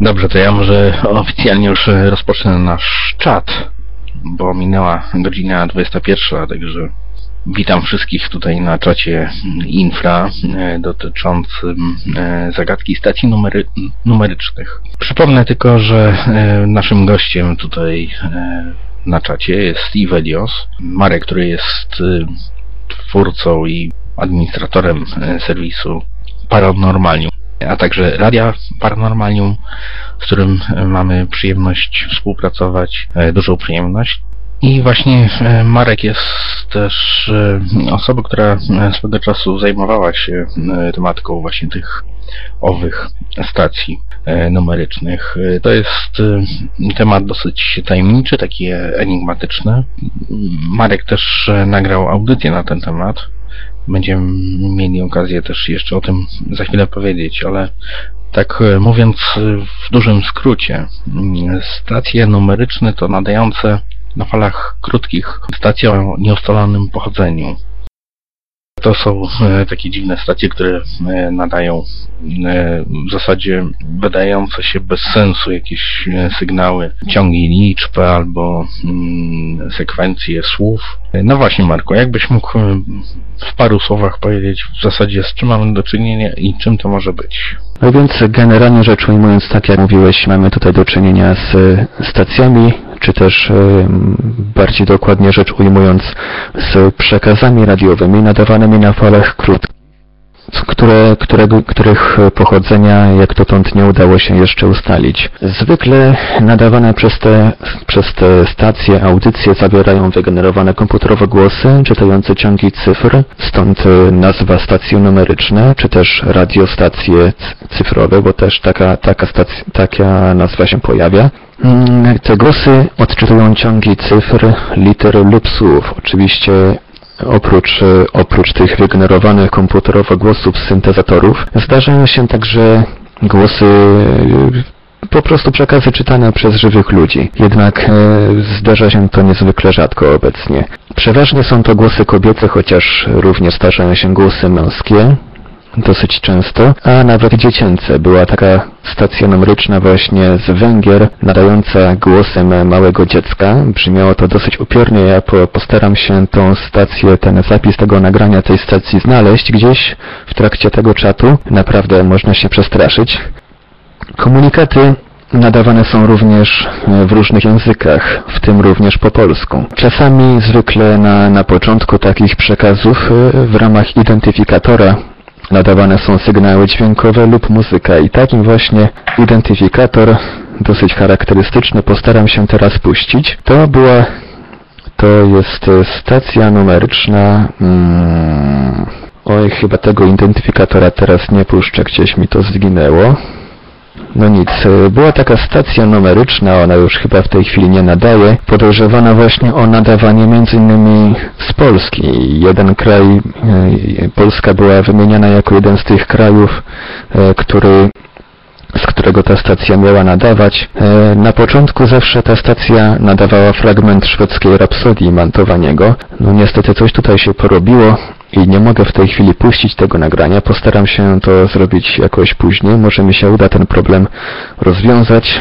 Dobrze, to ja może oficjalnie już rozpocznę nasz czat, bo minęła godzina 21, także witam wszystkich tutaj na czacie infra e, dotyczącym e, zagadki stacji numery, numerycznych. Przypomnę tylko, że e, naszym gościem tutaj na czacie jest Ivelios, Marek, który jest twórcą i administratorem serwisu Paranormalium a także Radia Paranormalium, z którym e, mamy przyjemność współpracować, e, dużą przyjemność. I właśnie e, Marek jest też osobą, która swego czasu zajmowała się tematyką właśnie tych owych stacji numerycznych. To jest temat dosyć tajemniczy, taki enigmatyczny. Marek też nagrał audycję na ten temat Będziemy mieli okazję też jeszcze o tym za chwilę powiedzieć, ale tak e, mówiąc w dużym skrócie, mm, stacje numeryczne to nadające na falach krótkich stacje o nieustalonym pochodzeniu. To są e, takie dziwne stacje, które e, nadają e, w zasadzie wydające się bez sensu jakieś sygnały, ciągi liczb albo mm, sekwencje słów. No właśnie Marko, jakbyś mógł w paru słowach powiedzieć w zasadzie z czym mamy do czynienia i czym to może być? No więc generalnie rzecz ujmując, tak jak mówiłeś, mamy tutaj do czynienia z stacjami czy też bardziej dokładnie rzecz ujmując z przekazami radiowymi nadawanymi na falach krótkich które, którego, których pochodzenia jak dotąd nie udało się jeszcze ustalić. Zwykle nadawane przez te, przez te stacje audycje zawierają wygenerowane komputerowe głosy czytające ciągi cyfr, stąd nazwa stacje numeryczne, czy też radiostacje cyfrowe, bo też taka, taka, stacja, taka nazwa się pojawia. Mm, te głosy odczytują ciągi cyfr, liter lub słów. Oczywiście oprócz, oprócz tych wygenerowanych komputerowo głosów z syntezatorów zdarzają się także głosy po prostu przekazy czytane przez żywych ludzi. Jednak e, zdarza się to niezwykle rzadko obecnie. Przeważnie są to głosy kobiece, chociaż również zdarzają się głosy męskie dosyć często, a nawet dziecięce. Była taka stacja numeryczna właśnie z Węgier, nadająca głosem małego dziecka. Brzmiało to dosyć upiornie. Ja postaram się tą stację, ten zapis tego nagrania tej stacji znaleźć gdzieś w trakcie tego czatu. Naprawdę można się przestraszyć. Komunikaty nadawane są również w różnych językach, w tym również po polsku. Czasami zwykle na, na początku takich przekazów w ramach identyfikatora nadawane są sygnały dźwiękowe lub muzyka i takim właśnie identyfikator dosyć charakterystyczny postaram się teraz puścić. To była to jest stacja numeryczna hmm, oj chyba tego identyfikatora teraz nie puszczę, gdzieś mi to zginęło no nic, e, była taka stacja numeryczna, ona już chyba w tej chwili nie nadaje, podejrzewana właśnie o nadawanie m.in. z Polski. Jeden kraj, e, Polska była wymieniana jako jeden z tych krajów, e, który z którego ta stacja miała nadawać. Na początku zawsze ta stacja nadawała fragment szwedzkiej rapsodii Mantowaniego. No niestety coś tutaj się porobiło i nie mogę w tej chwili puścić tego nagrania. Postaram się to zrobić jakoś później. Może mi się uda ten problem rozwiązać.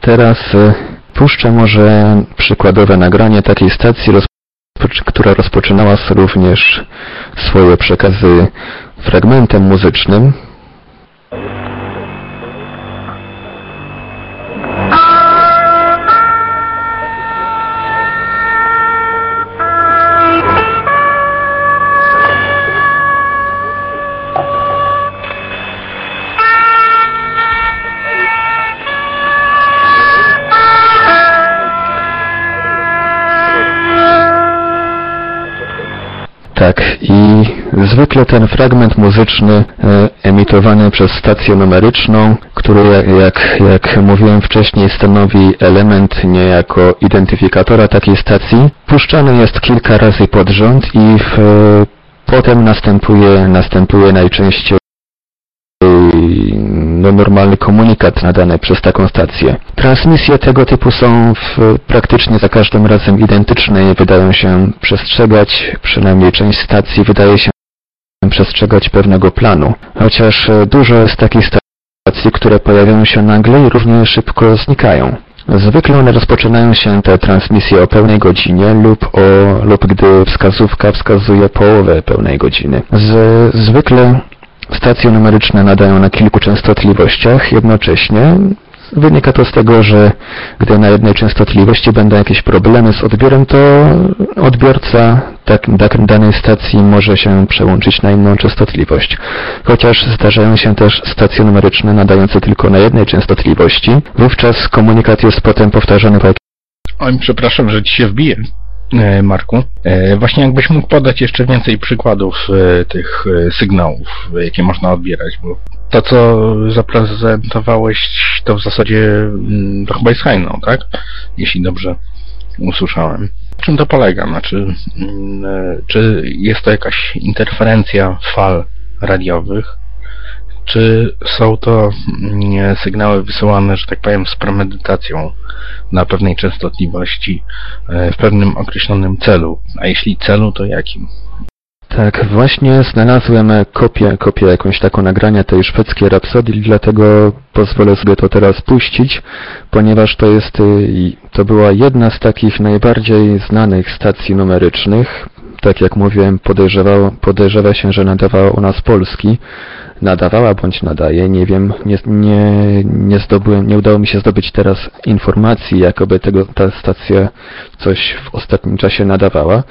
Teraz e, puszczę może przykładowe nagranie takiej stacji, która rozpoczynała również swoje przekazy fragmentem muzycznym. I zwykle ten fragment muzyczny e, emitowany przez stację numeryczną, który jak, jak mówiłem wcześniej stanowi element niejako identyfikatora takiej stacji, puszczany jest kilka razy pod rząd i w, potem następuje, następuje najczęściej no, normalny komunikat nadany przez taką stację. Transmisje tego typu są w, praktycznie za każdym razem identyczne i wydają się przestrzegać, przynajmniej część stacji wydaje się przestrzegać pewnego planu. Chociaż dużo z takich stacji, które pojawiają się nagle i równie szybko znikają. Zwykle one rozpoczynają się te transmisje o pełnej godzinie lub, o, lub gdy wskazówka wskazuje połowę pełnej godziny. Z, zwykle stacje numeryczne nadają na kilku częstotliwościach jednocześnie. Wynika to z tego, że gdy na jednej częstotliwości będą jakieś problemy z odbiorem, to odbiorca tak, tak, danej stacji może się przełączyć na inną częstotliwość. Chociaż zdarzają się też stacje numeryczne nadające tylko na jednej częstotliwości, wówczas komunikat jest potem powtarzany po Oj, przepraszam, że ci się wbiję, Marku. E, Właśnie jakbyś mógł podać jeszcze więcej przykładów e, tych e, sygnałów, e, jakie można odbierać, bo to, co zaprezentowałeś, to w zasadzie mm, to chyba jest hajną, tak? Jeśli dobrze usłyszałem. Czym to polega? Znaczy, mm, e, czy jest to jakaś interferencja fal radiowych? Czy są to mm, sygnały wysyłane, że tak powiem, z premedytacją na pewnej częstotliwości e, w pewnym określonym celu? A jeśli celu, to jakim? Tak, właśnie znalazłem kopię, kopię jakąś taką nagrania tej szwedzkiej rapsodii, dlatego pozwolę sobie to teraz puścić, ponieważ to jest, y, to była jedna z takich najbardziej znanych stacji numerycznych. Tak jak mówiłem, podejrzewało, podejrzewa się, że nadawała u nas Polski. Nadawała bądź nadaje, nie wiem, nie, nie, nie zdobyłem, nie udało mi się zdobyć teraz informacji, jakoby tego, ta stacja coś w ostatnim czasie nadawała.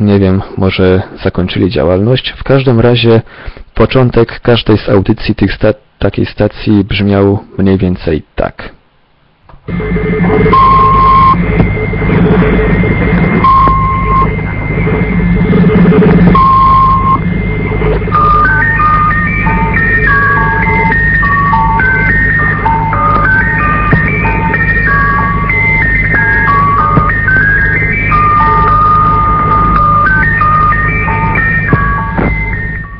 Nie wiem, może zakończyli działalność. W każdym razie początek każdej z audycji tych sta takiej stacji brzmiał mniej więcej tak.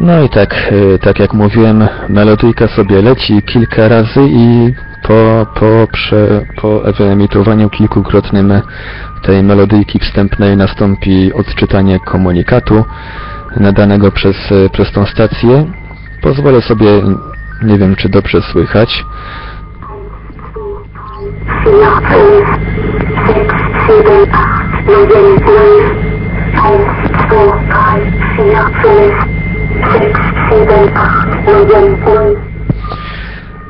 No i tak, y, tak jak mówiłem, melodyjka sobie leci kilka razy i po, po, prze, po wyemitowaniu kilkukrotnym tej melodyjki wstępnej nastąpi odczytanie komunikatu nadanego przez, przez tą stację. Pozwolę sobie, nie wiem czy dobrze słychać.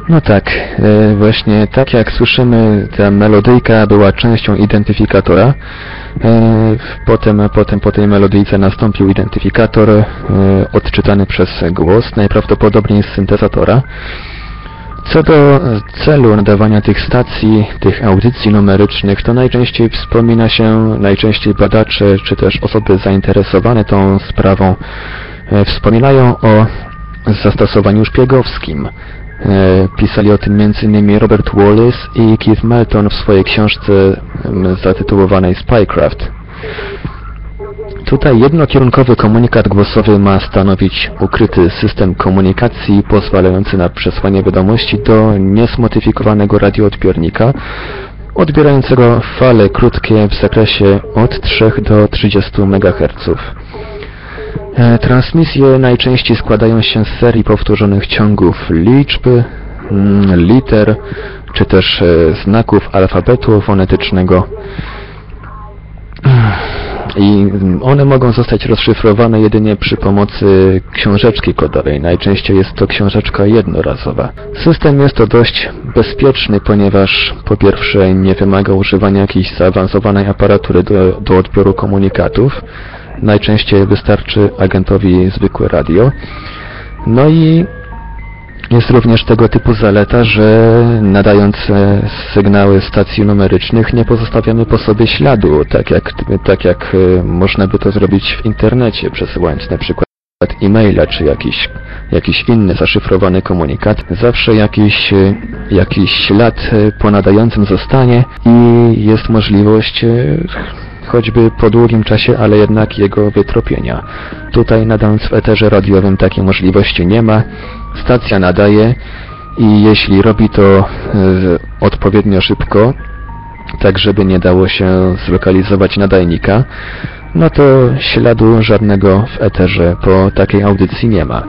No tak, e, właśnie tak jak słyszymy, ta melodyjka była częścią identyfikatora. E, Potem, potem po tej melodyjce nastąpił identyfikator e, odczytany przez głos, najprawdopodobniej z syntezatora. Co do celu nadawania tych stacji, tych audycji numerycznych, to najczęściej wspomina się, najczęściej badacze czy też osoby zainteresowane tą sprawą wspominają o zastosowaniu szpiegowskim. E, Pisali o tym m.in. Robert Wallace i Keith Melton w swojej książce zatytułowanej Spycraft. Tutaj jednokierunkowy komunikat głosowy ma stanowić ukryty system komunikacji pozwalający na przesłanie wiadomości do niesmodyfikowanego radioodbiornika odbierającego fale krótkie w zakresie od 3 do 30 MHz. E, Transmisje najczęściej składają się z serii powtórzonych ciągów liczb, mm, liter, czy też e, znaków alfabetu fonetycznego. I one mogą zostać rozszyfrowane jedynie przy pomocy książeczki kodowej. Najczęściej jest to książeczka jednorazowa. System jest to dość bezpieczny, ponieważ po pierwsze nie wymaga używania jakiejś zaawansowanej aparatury do, do odbioru komunikatów. Najczęściej wystarczy agentowi zwykłe radio. No i jest również tego typu zaleta, że nadając sygnały stacji numerycznych nie pozostawiamy po sobie śladu, tak jak, tak jak e, można by to zrobić w internecie, przesyłając na przykład e-maila czy jakiś, jakiś inny zaszyfrowany komunikat. Zawsze jakiś, e, jakiś ślad e, po nadającym zostanie i jest możliwość choćby po długim czasie, ale jednak jego wytropienia. Tutaj nadając w eterze radiowym takiej możliwości nie ma. Stacja nadaje i jeśli robi to e, odpowiednio szybko, tak żeby nie dało się zlokalizować nadajnika, no to śladu żadnego w eterze po takiej audycji nie ma.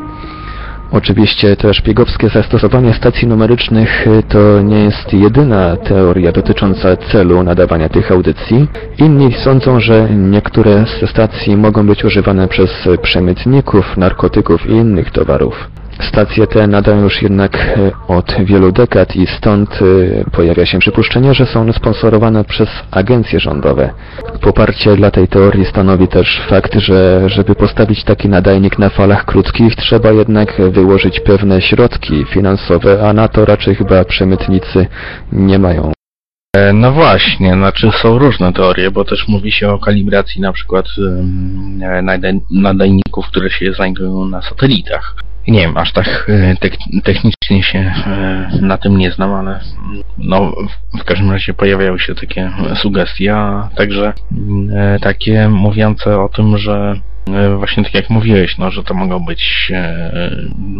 Oczywiście te szpiegowskie zastosowanie stacji numerycznych y, to nie jest jedyna teoria dotycząca celu nadawania tych audycji. Inni sądzą, że niektóre ze stacji mogą być używane przez przemytników, narkotyków i innych towarów. Stacje te nadają już jednak e, od wielu dekad i stąd e, pojawia się przypuszczenie, że są sponsorowane przez agencje rządowe. Poparcie dla tej teorii stanowi też fakt, że żeby postawić taki nadajnik na falach krótkich trzeba jednak wyłożyć pewne środki finansowe, a na to raczej chyba przemytnicy nie mają. E, No właśnie, znaczy są różne teorie, bo też mówi się o kalibracji na przykład nadajników, które się znajdują na satelitach. Nie wiem, aż tak e, technicznie się e, na tym nie znam, ale mm, no w- każdym razie pojawiały się takie sugestie, a także mm, e, takie mówiące o tym, że właśnie tak jak mówiłeś, no, że to mogą być e,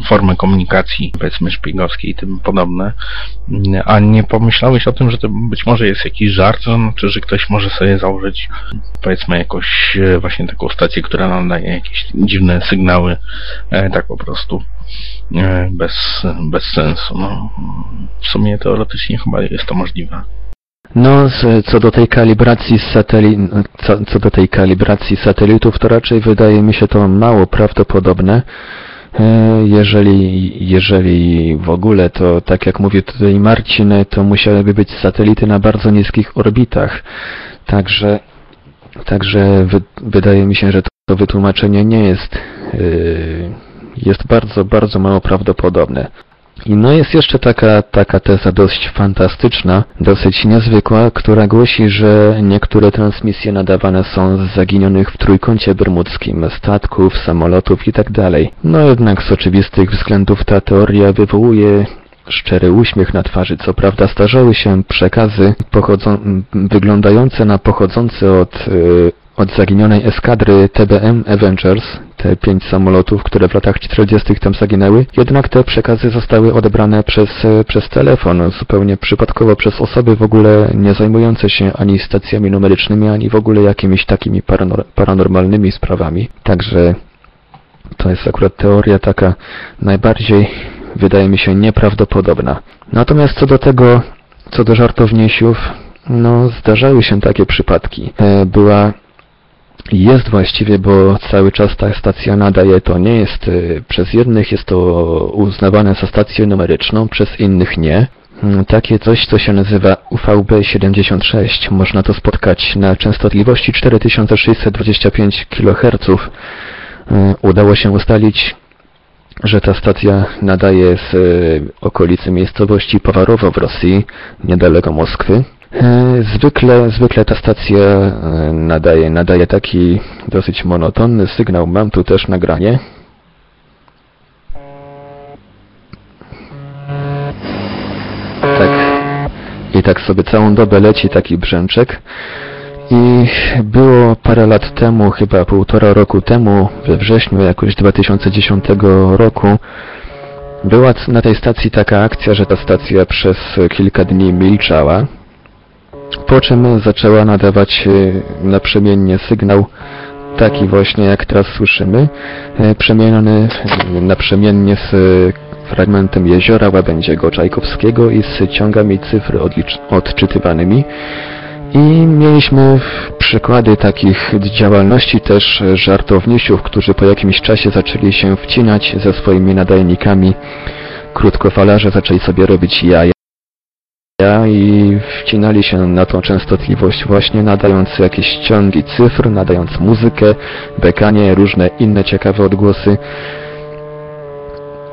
formy komunikacji, powiedzmy szpiegowskiej i tym podobne. Mm, A nie pomyślałeś o tym, że to być może jest jakiś żart, to znaczy, że ktoś może sobie założyć powiedzmy jakąś e, właśnie taką stację, która nadaje jakieś dziwne sygnały, e, tak po prostu e, bez, bez sensu. No, w sumie teoretycznie chyba jest to możliwe. No, co do tej kalibracji co, co do tej kalibracji satelitów, to raczej wydaje mi się to mało prawdopodobne. E, Jeżeli, jeżeli w ogóle, to tak jak mówi tutaj Marcin, to musiałyby być satelity na bardzo niskich orbitach. Także, także wy, wydaje mi się, że to, to wytłumaczenie nie jest, e, jest bardzo, bardzo mało prawdopodobne. I no jest jeszcze taka, taka teza dość fantastyczna, dosyć niezwykła, która głosi, że niektóre transmisje nadawane są z zaginionych w trójkącie bermudzkim statków, samolotów itd. No jednak z oczywistych względów ta teoria wywołuje szczery uśmiech na twarzy. Co prawda starzały się przekazy wyglądające na pochodzące od, y, od zaginionej eskadry TBM Avengers, te pięć samolotów, które w latach 40. tam zaginęły, jednak te przekazy zostały odebrane przez, przez telefon, zupełnie przypadkowo przez osoby w ogóle nie zajmujące się ani stacjami numerycznymi, ani w ogóle jakimiś takimi paranor- paranormalnymi sprawami. Także to jest akurat teoria taka najbardziej, wydaje mi się, nieprawdopodobna. Natomiast co do tego, co do żartowniesiów, no zdarzały się takie przypadki. E, Była jest właściwie, bo cały czas ta stacja nadaje, to nie jest, y, przez jednych jest to uznawane za stację numeryczną, przez innych nie. Mm, Takie coś, co się nazywa UVB76. Można to spotkać na częstotliwości 4625 kHz. Y, Udało się ustalić, że ta stacja nadaje z y, okolicy miejscowości Pawarowo w Rosji, niedaleko Moskwy. E, Zwykle, zwykle ta stacja e, nadaje, nadaje taki dosyć monotonny sygnał. Mam tu też nagranie. Tak. I tak sobie całą dobę leci taki brzęczek. I było parę lat temu, chyba półtora roku temu, we wrześniu jakoś 2010 roku, była na tej stacji taka akcja, że ta stacja przez kilka dni milczała. Po czym zaczęła nadawać e, naprzemiennie sygnał, taki właśnie jak teraz słyszymy, e, przemieniony e, naprzemiennie z fragmentem jeziora Łabędziego Czajkowskiego i z ciągami cyfr odczytywanymi. I mieliśmy przykłady takich działalności też żartownisiów, którzy po jakimś czasie zaczęli się wcinać ze swoimi nadajnikami. Krótkofalarze zaczęli sobie robić jaja i wcinali się na tą częstotliwość właśnie nadając jakieś ciągi cyfr, nadając muzykę, bekanie, różne inne ciekawe odgłosy.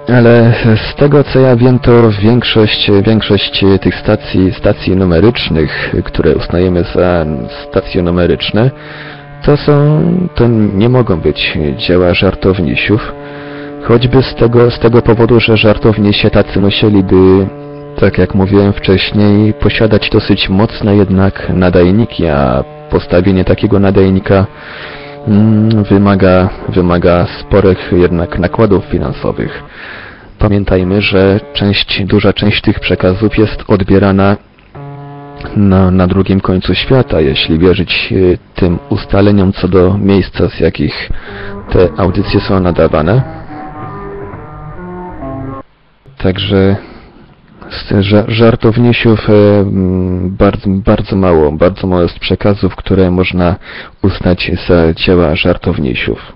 Ale z tego co ja wiem, to większość, większość tych stacji, stacji numerycznych, które uznajemy za stacje numeryczne, to są, to nie mogą być dzieła żartownisiów. Choćby z tego, z tego powodu, że żartownisie tacy musieliby, tak jak mówiłem wcześniej, posiadać dosyć mocne jednak nadajniki, a postawienie takiego nadajnika mm, wymaga, wymaga sporych jednak nakładów finansowych. Pamiętajmy, że część, duża część tych przekazów jest odbierana na, na drugim końcu świata, jeśli wierzyć y, tym ustaleniom co do miejsca, z jakich te audycje są nadawane. Także z ża- żartownisiów e, bardzo, bardzo mało, bardzo mało jest przekazów, które można uznać za dzieła żartownisiów.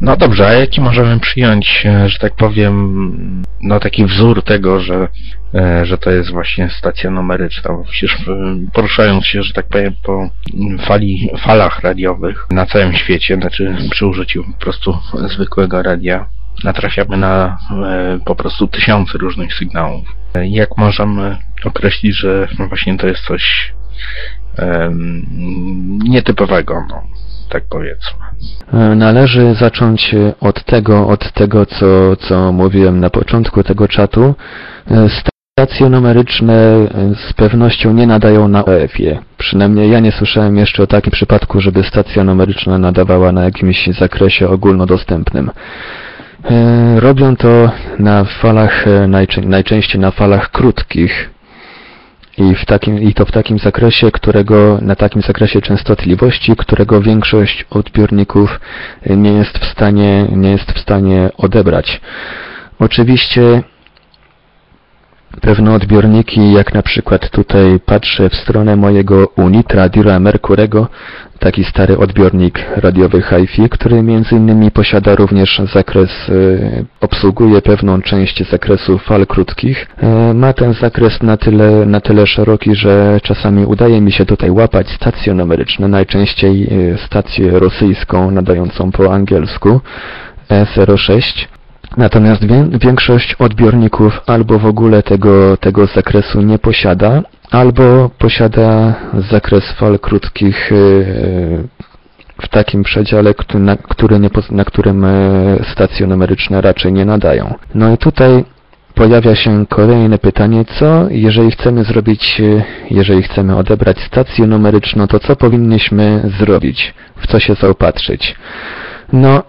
No dobrze, a jaki możemy przyjąć, e, że tak powiem, no taki wzór tego, że, e, że to jest właśnie stacja numeryczna? Bo przecież poruszając się, że tak powiem, po fali, falach radiowych na całym świecie, znaczy przy użyciu po prostu zwykłego radia, natrafiamy na e, po prostu tysiące różnych sygnałów. E, Jak możemy określić, że właśnie to jest coś nietypowego, no, tak powiedzmy. E, Należy zacząć od tego, od tego co, co mówiłem na początku tego czatu. Stacje numeryczne z pewnością nie nadają na OF-ie. Przynajmniej ja nie słyszałem jeszcze o takim przypadku, żeby stacja numeryczna nadawała na jakimś zakresie ogólnodostępnym. E, Robią to na falach, e, najczę- najczęściej na falach krótkich, i, w takim, I to w takim zakresie, którego, na takim zakresie częstotliwości, którego większość odbiorników nie jest w stanie, nie jest w stanie odebrać. Oczywiście pewne odbiorniki, jak na przykład tutaj patrzę w stronę mojego Unitra Dira Mercurego, taki stary odbiornik radiowy HiFi, który między innymi posiada również zakres, e, obsługuje pewną część zakresu fal krótkich. E, ma ten zakres na tyle, na tyle szeroki, że czasami udaje mi się tutaj łapać stacje numeryczne, najczęściej e, stację rosyjską nadającą po angielsku E06. Natomiast wię- większość odbiorników albo w ogóle tego, tego zakresu nie posiada, albo posiada zakres fal krótkich yy, w takim przedziale, na, który nie, na którym e, stacje numeryczne raczej nie nadają. No i tutaj pojawia się kolejne pytanie, co jeżeli chcemy zrobić, jeżeli chcemy odebrać stację numeryczną, to co powinniśmy zrobić? W co się zaopatrzyć? No,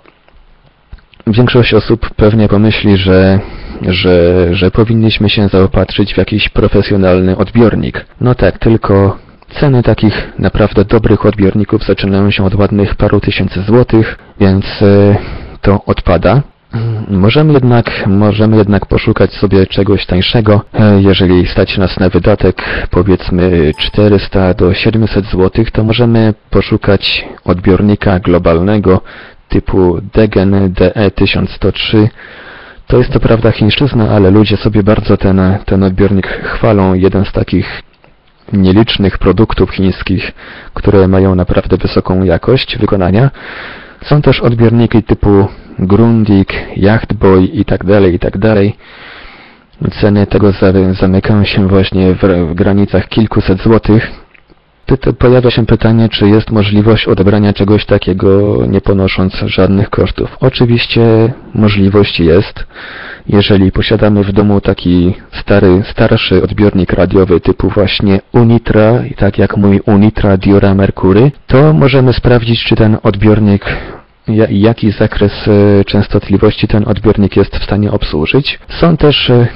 Większość osób pewnie pomyśli, że, że, że powinniśmy się zaopatrzyć w jakiś profesjonalny odbiornik. No tak, tylko ceny takich naprawdę dobrych odbiorników zaczynają się od ładnych paru tysięcy złotych, więc e, to odpada. Możemy jednak, możemy jednak poszukać sobie czegoś tańszego. E, Jeżeli stać nas na wydatek powiedzmy 400 do 700 zł, to możemy poszukać odbiornika globalnego typu Degen DE1103. To jest to prawda chińszczyzna, ale ludzie sobie bardzo ten, ten odbiornik chwalą. Jeden z takich nielicznych produktów chińskich, które mają naprawdę wysoką jakość wykonania. Są też odbiorniki typu Grundig, Yachtboy i tak dalej, i tak. Ceny tego za- zamykają się właśnie w, w granicach kilkuset złotych. Pojawia się pytanie, czy jest możliwość odebrania czegoś takiego, nie ponosząc żadnych kosztów. Oczywiście możliwość jest. Jeżeli posiadamy w domu taki stary, starszy odbiornik radiowy typu właśnie Unitra, tak jak mój Unitra Diora Mercury, to możemy sprawdzić, czy ten odbiornik ja- jaki zakres e, częstotliwości ten odbiornik jest w stanie obsłużyć. Są też e,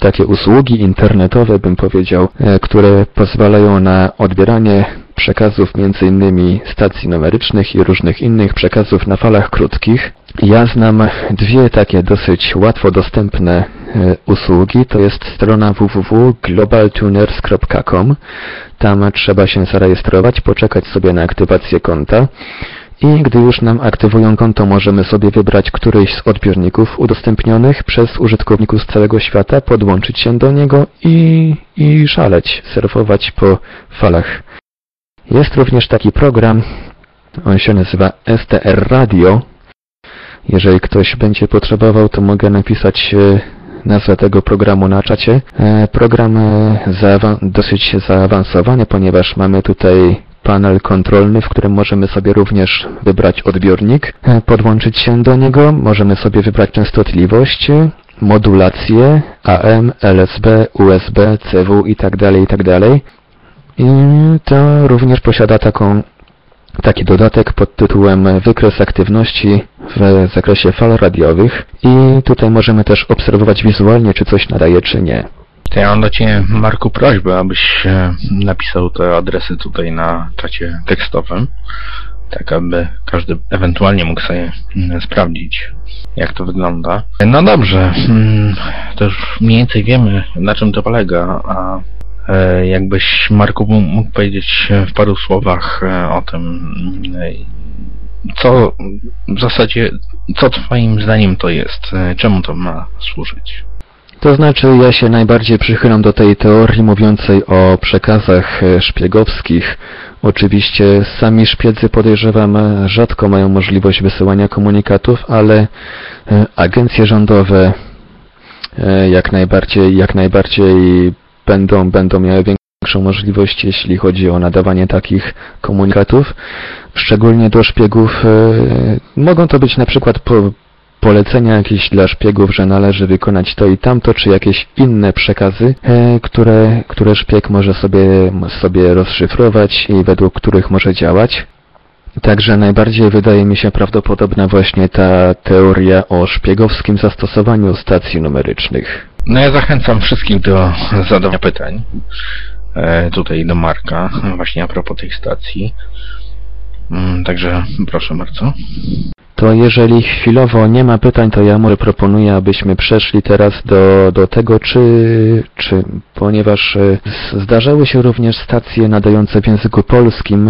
takie usługi internetowe, bym powiedział, e, które pozwalają na odbieranie przekazów innymi stacji numerycznych i różnych innych przekazów na falach krótkich. Ja znam dwie takie dosyć łatwo dostępne e, usługi. To jest strona www.globaltuners.com. Tam trzeba się zarejestrować, poczekać sobie na aktywację konta. I gdy już nam aktywują konto, możemy sobie wybrać któryś z odbiorników udostępnionych przez użytkowników z całego świata, podłączyć się do niego i, i szaleć, surfować po falach. Jest również taki program, on się nazywa STR Radio. Jeżeli ktoś będzie potrzebował, to mogę napisać e, nazwę tego programu na czacie. E, Program e, dosyć zaawansowany, ponieważ mamy tutaj panel kontrolny, w którym możemy sobie również wybrać odbiornik, e, podłączyć się do niego, możemy sobie wybrać częstotliwość, modulację, AM, LSB, USB, CW i tak dalej, i tak. I to również posiada taką taki dodatek pod tytułem Wykres aktywności w zakresie fal radiowych i tutaj możemy też obserwować wizualnie, czy coś nadaje, czy nie. To ja mam do Ciebie, Marku, prośbę, abyś e, napisał te adresy tutaj na czacie tekstowym, tak aby każdy ewentualnie mógł sobie mm, sprawdzić, jak to wygląda. No dobrze, mm, to już mniej więcej wiemy, na czym to polega, a e, jakbyś, Marku, mógł powiedzieć w paru słowach e, o tym, e, co w zasadzie, co twoim zdaniem to jest, czemu to ma służyć? To znaczy, ja się najbardziej przychylam do tej teorii mówiącej o przekazach szpiegowskich. Oczywiście sami szpiedzy podejrzewam rzadko mają możliwość wysyłania komunikatów, ale agencje rządowe jak najbardziej, jak najbardziej będą, będą miały większą możliwość, jeśli chodzi o nadawanie takich komunikatów, szczególnie do szpiegów. E, mogą to być na przykład po, polecenia jakieś dla szpiegów, że należy wykonać to i tamto, czy jakieś inne przekazy, e, które, które szpieg może sobie, sobie rozszyfrować i według których może działać. Także najbardziej wydaje mi się prawdopodobna właśnie ta teoria o szpiegowskim zastosowaniu stacji numerycznych. No ja zachęcam wszystkich do zadawania pytań. E, tutaj do Marka, właśnie a propos tej stacji. Mm, także proszę bardzo. To jeżeli chwilowo nie ma pytań, to ja może proponuję, abyśmy przeszli teraz do, do tego, czy, czy ponieważ e, zdarzały się również stacje nadające w języku polskim,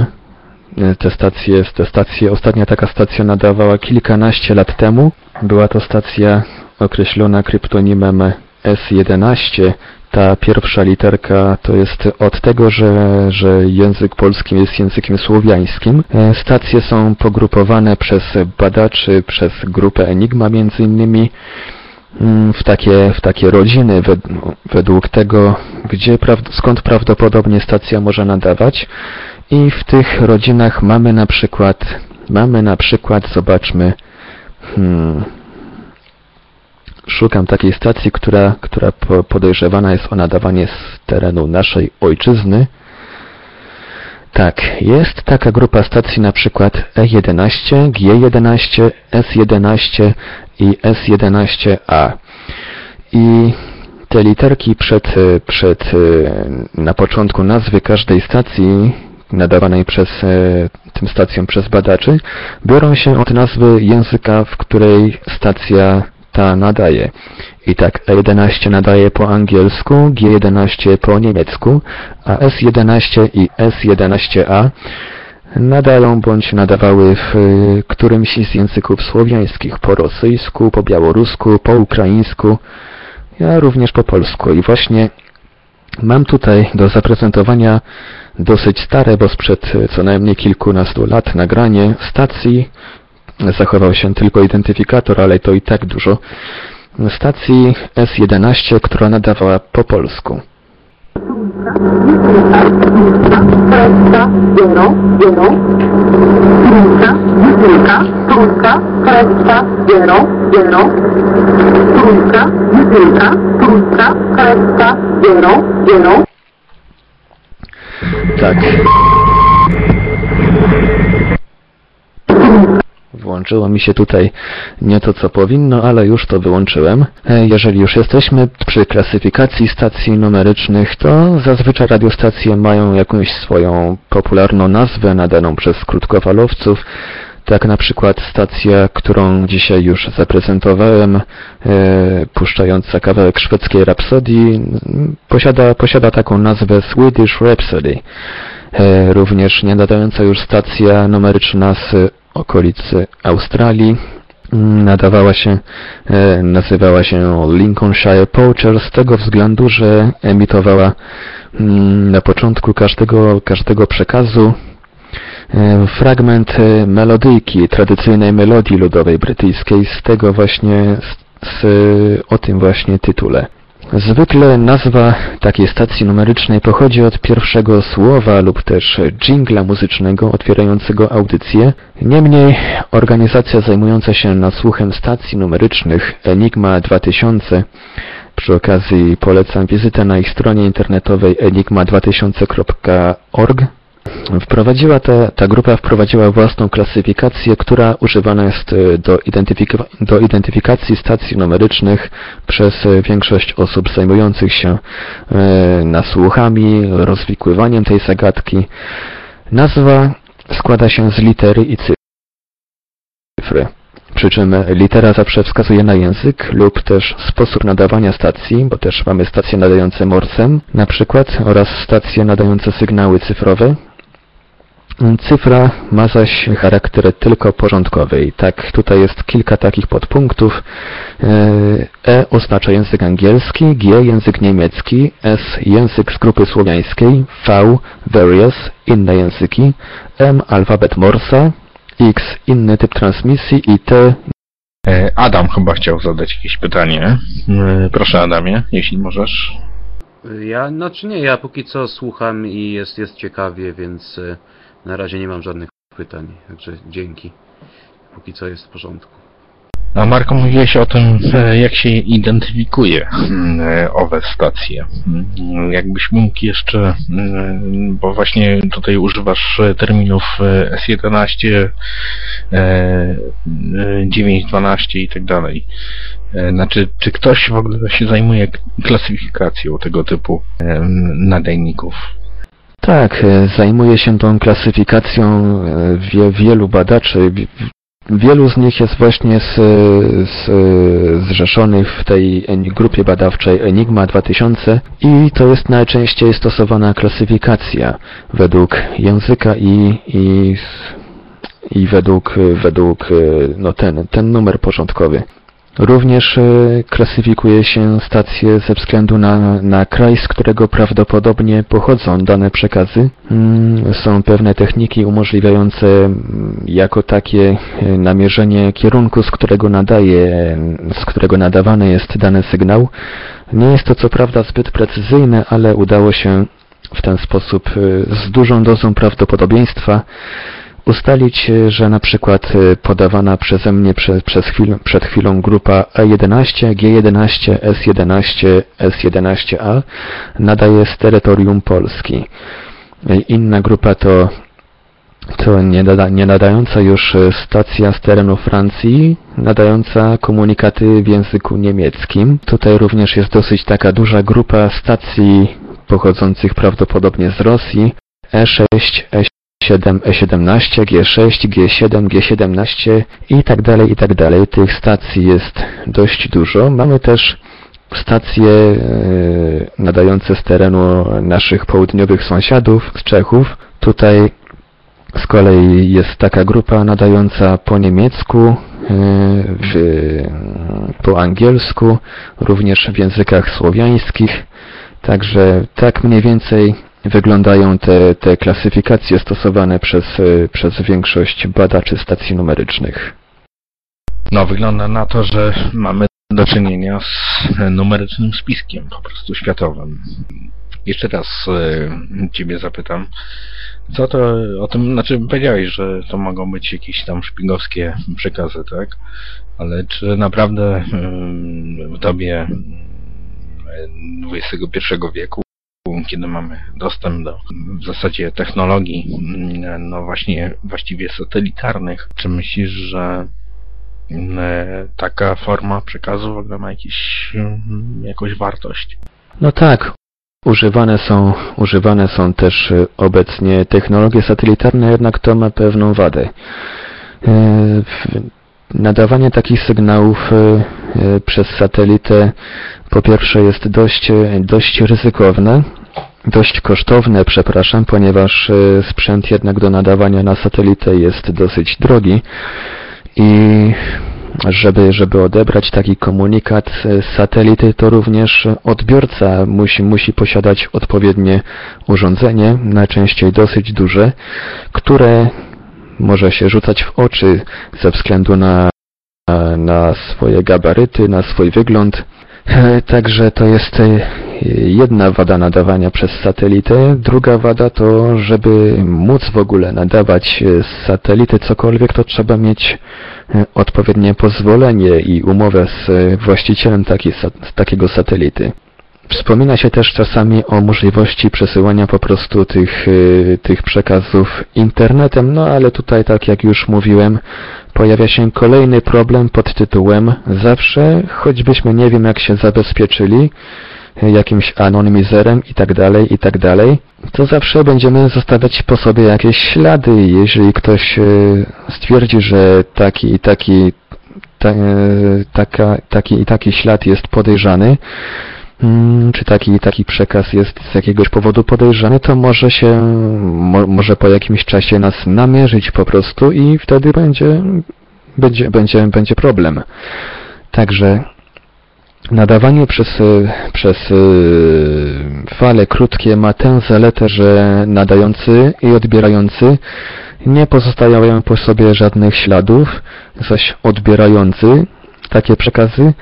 e, te stacje, te stacje, ostatnia taka stacja nadawała kilkanaście lat temu. Była to stacja określona kryptonimem S11, ta pierwsza literka to jest od tego, że, że język polski jest językiem słowiańskim. E, stacje są pogrupowane przez badaczy, przez grupę Enigma między innymi mm, w takie, w takie rodziny według tego, gdzie, skąd prawdopodobnie stacja może nadawać. I w tych rodzinach mamy na przykład, mamy na przykład, zobaczmy, hmm, Szukam takiej stacji, która, która podejrzewana jest o nadawanie z terenu naszej ojczyzny. Tak, jest taka grupa stacji na przykład E11, G11, S11 i S11A. I te literki przed, przed, na początku nazwy każdej stacji nadawanej przez tym stacjom przez badaczy biorą się od nazwy języka, w której stacja ta nadaje. I tak E11 nadaje po angielsku, G11 po niemiecku, a S11 i S11A nadają bądź nadawały w y, którymś z języków słowiańskich po rosyjsku, po białorusku, po ukraińsku, ja również po polsku. I właśnie mam tutaj do zaprezentowania dosyć stare, bo sprzed co najmniej kilkunastu lat nagranie stacji zachował się tylko identyfikator, ale to i tak dużo, stacji S11, która nadawała po polsku. Tak. Włączyło mi się tutaj nie to, co powinno, ale już to wyłączyłem. E, jeżeli już jesteśmy przy klasyfikacji stacji numerycznych, to zazwyczaj radiostacje mają jakąś swoją popularną nazwę nadaną przez krótkofalowców. Tak na przykład stacja, którą dzisiaj już zaprezentowałem, e, puszczająca kawałek szwedzkiej rapsodii, posiada, posiada taką nazwę Swedish Rhapsody. E, również nie nadająca już stacja numeryczna z okolicy Australii. Mm, nadawała się, e, nazywała się Lincolnshire Poacher z tego względu, że emitowała mm, na początku każdego, każdego przekazu e, fragment e, melodyjki, tradycyjnej melodii ludowej brytyjskiej z tego właśnie, z, z, o tym właśnie tytule. Zwykle nazwa takiej stacji numerycznej pochodzi od pierwszego słowa lub też jingla muzycznego otwierającego audycję. Niemniej organizacja zajmująca się nasłuchem stacji numerycznych Enigma 2000 przy okazji polecam wizytę na ich stronie internetowej enigma2000.org Wprowadziła ta, ta grupa wprowadziła własną klasyfikację, która używana jest e, do, do identyfikacji stacji numerycznych przez e, większość osób zajmujących się e, nasłuchami, rozwikływaniem tej zagadki. Nazwa składa się z litery i cyfry. Przy czym litera zawsze wskazuje na język lub też sposób nadawania stacji, bo też mamy stacje nadające morsem na przykład oraz stacje nadające sygnały cyfrowe. Cyfra ma zaś charakter tylko porządkowy. Tak, tutaj jest kilka takich podpunktów. E oznacza język angielski, G język niemiecki, S język z grupy słowiańskiej, V various inne języki, M alfabet Morsa, X inny typ transmisji i T E, Adam chyba chciał zadać jakieś pytanie. E, Proszę Adamie, jeśli możesz. Ja, znaczy nie, ja póki co słucham i jest, jest ciekawie, więc e, na razie nie mam żadnych pytań, także dzięki. Póki co jest w porządku. A Marko, mówiłeś o tym, jak się identyfikuje mm, e, owe stacje. Mm, Jakbyś mógł jeszcze, mm, bo właśnie tutaj używasz e, terminów e, S11, e, e, 912 i tak dalej. Znaczy, czy ktoś w ogóle się zajmuje klasyfikacją tego typu nadajników? Tak, e, zajmuje się tą klasyfikacją e, wie, wielu badaczy. Wi- Wielu z nich jest właśnie z, z, zrzeszonych w tej grupie badawczej Enigma 2000 i to jest najczęściej stosowana klasyfikacja według języka i, i, i według, według e, no ten, ten numer porządkowy. Również e, klasyfikuje się stacje ze względu na, na kraj, z którego prawdopodobnie pochodzą dane przekazy. Mm, Są pewne techniki umożliwiające mm, jako takie e, namierzenie kierunku, z którego nadaje, z którego nadawany jest dany sygnał. Nie jest to co prawda zbyt precyzyjne, ale udało się w ten sposób e, z dużą dozą prawdopodobieństwa ustalić, e, że na przykład e, podawana przeze mnie prze, przez chwilę, przed chwilą grupa E11, G11, S11, S11A nadaje z terytorium Polski. E, Inna grupa to, to nie, nada, nie nadająca już e, stacja z terenu Francji, nadająca komunikaty w języku niemieckim. Tutaj również jest dosyć taka duża grupa stacji pochodzących prawdopodobnie z Rosji. E E6, E7, E17, G6, G7, G17 i tak dalej, i tak dalej. Tych stacji jest dość dużo. Mamy też stacje e, nadające z terenu naszych południowych sąsiadów, z Czechów. Tutaj z kolei jest taka grupa nadająca po niemiecku, e, w, po angielsku, również w językach słowiańskich. Także tak mniej więcej wyglądają te, te klasyfikacje stosowane przez, e, przez większość badaczy stacji numerycznych. No, wygląda na to, że mamy do czynienia z numerycznym spiskiem, po prostu światowym. Jeszcze raz e, Ciebie zapytam, co to o tym, znaczy powiedziałeś, że to mogą być jakieś tam szpiegowskie przekazy, tak? Ale czy naprawdę w dobie XXI wieku, kiedy mamy dostęp do w zasadzie technologii, mm, no właśnie właściwie satelitarnych, czy myślisz, że e, taka forma przekazu w ogóle ma jakiś, mm, jakąś wartość? No tak, używane są, używane są też e, obecnie technologie satelitarne, jednak to ma pewną wadę. Nadawanie takich sygnałów e, e, przez satelitę po pierwsze jest dość, e, dość ryzykowne, dość kosztowne, przepraszam, ponieważ sprzęt jednak do nadawania na satelitę jest dosyć drogi i żeby, żeby odebrać taki komunikat z satelity, to również odbiorca musi, musi posiadać odpowiednie urządzenie, najczęściej dosyć duże, które może się rzucać w oczy ze względu na, na swoje gabaryty, na swój wygląd. E, Także to jest e, jedna wada nadawania przez satelitę. Druga wada to, żeby móc w ogóle nadawać e, z satelity cokolwiek, to trzeba mieć odpowiednie pozwolenie i umowę z właścicielem z takiego satelity. Wspomina się też czasami o możliwości przesyłania po prostu tych, y, tych przekazów internetem, no ale tutaj, tak jak już mówiłem, pojawia się kolejny problem pod tytułem zawsze, choćbyśmy nie wiem jak się zabezpieczyli, jakimś anonimizerem i tak dalej, i tak to zawsze będziemy zostawiać po sobie jakieś ślady. Jeżeli ktoś e, stwierdzi, że taki i taki, ta, e, taka, taki i taki ślad jest podejrzany, czy taki taki przekaz jest z jakiegoś powodu podejrzany, to może się, mo, może po jakimś czasie nas namierzyć po prostu i wtedy będzie, będzie, będzie, będzie problem. Także Nadawanie przez, przez e, fale krótkie ma tę zaletę, że nadający i odbierający nie pozostawiają po sobie żadnych śladów, zaś odbierający takie przekazy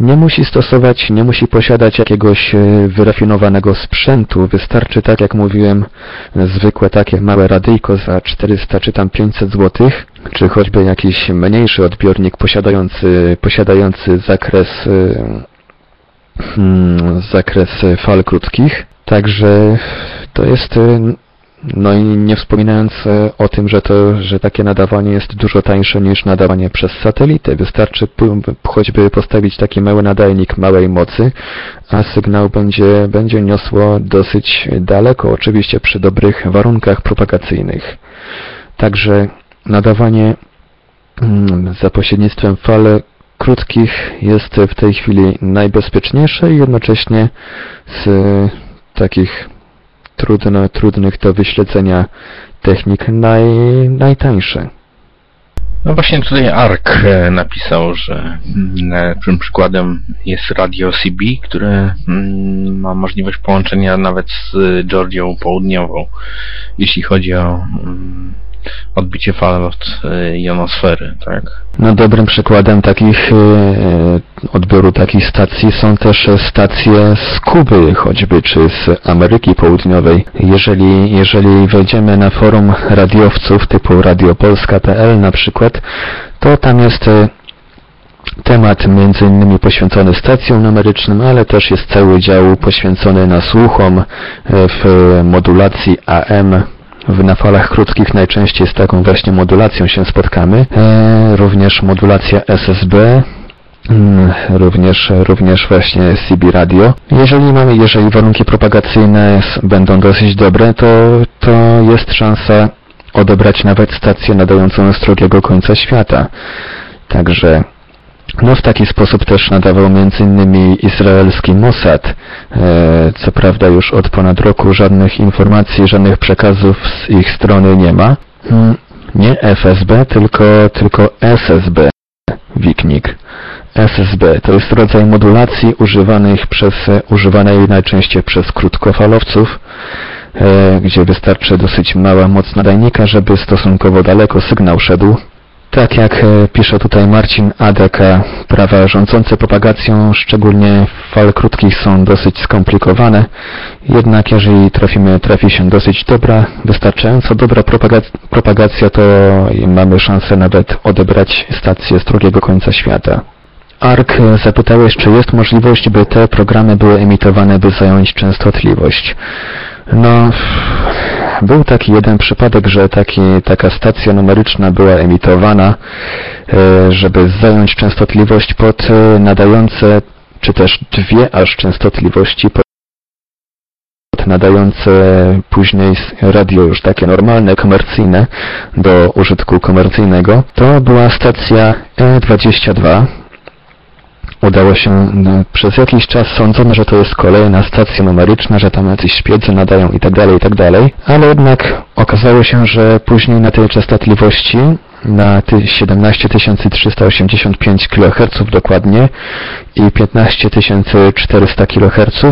nie musi stosować, nie musi posiadać jakiegoś e, wyrafinowanego sprzętu. Wystarczy, tak jak mówiłem, zwykłe takie małe radyjko za 400 czy tam 500 zł, czy choćby jakiś mniejszy odbiornik posiadający, posiadający zakres, e, hmm, zakres fal krótkich. Także to jest e, no i nie wspominając e, o tym, że to, że takie nadawanie jest dużo tańsze niż nadawanie przez satelitę. Wystarczy choćby postawić taki mały nadajnik małej mocy, a sygnał będzie, będzie niosło dosyć daleko, oczywiście przy dobrych warunkach propagacyjnych. Także nadawanie mm, za pośrednictwem fal krótkich jest w tej chwili najbezpieczniejsze i jednocześnie z takich trudne, trudnych do wyśledzenia technik naj, najtańsze. No właśnie tutaj ARK e, napisał, że mm, przykładem jest radio CB, które mm, ma możliwość połączenia nawet z Georgią Południową, jeśli chodzi o mm, odbicie fal od e, jonosfery, tak? No dobrym przykładem takich e, odbioru takich stacji są też stacje z Kuby choćby, czy z Ameryki Południowej. Jeżeli, jeżeli wejdziemy na forum radiowców typu radiopolska.pl na przykład, to tam jest e, temat między innymi poświęcony stacjom numerycznym, ale też jest cały dział poświęcony nasłuchom w modulacji AM na falach krótkich najczęściej z taką właśnie modulacją się spotkamy. E, również modulacja SSB, mm, również, również właśnie CB radio. Jeżeli mamy, jeżeli warunki propagacyjne będą dosyć dobre, to, to jest szansa odebrać nawet stację nadającą z drugiego końca świata. Także no w taki sposób też nadawał m.in. izraelski Mossad. E, co prawda już od ponad roku żadnych informacji, żadnych przekazów z ich strony nie ma. Hmm, nie FSB, tylko, tylko SSB. Wiknik. SSB to jest rodzaj modulacji używanych przez, używanej najczęściej przez krótkofalowców, e, gdzie wystarczy dosyć mała moc nadajnika, żeby stosunkowo daleko sygnał szedł. Tak jak e, pisze tutaj Marcin Adeka, prawa rządzące propagacją, szczególnie fal krótkich są dosyć skomplikowane, jednak jeżeli trafimy, trafi się dosyć dobra, wystarczająco dobra propagacja, to mamy szansę nawet odebrać stację z drugiego końca świata. ARK zapytałeś, czy jest możliwość, by te programy były emitowane, by zająć częstotliwość. No, był taki jeden przypadek, że taki, taka stacja numeryczna była emitowana, e, żeby zająć częstotliwość pod e, nadające, czy też dwie aż częstotliwości pod nadające później radio już takie normalne, komercyjne, do użytku komercyjnego. To była stacja E22, udało się no, przez jakiś czas sądzono, że to jest kolejna stacja numeryczna, że tam jacyś szpiedzy nadają itd., tak itd., tak ale jednak okazało się, że później na tej częstotliwości na 17385 kHz dokładnie i 15400 kHz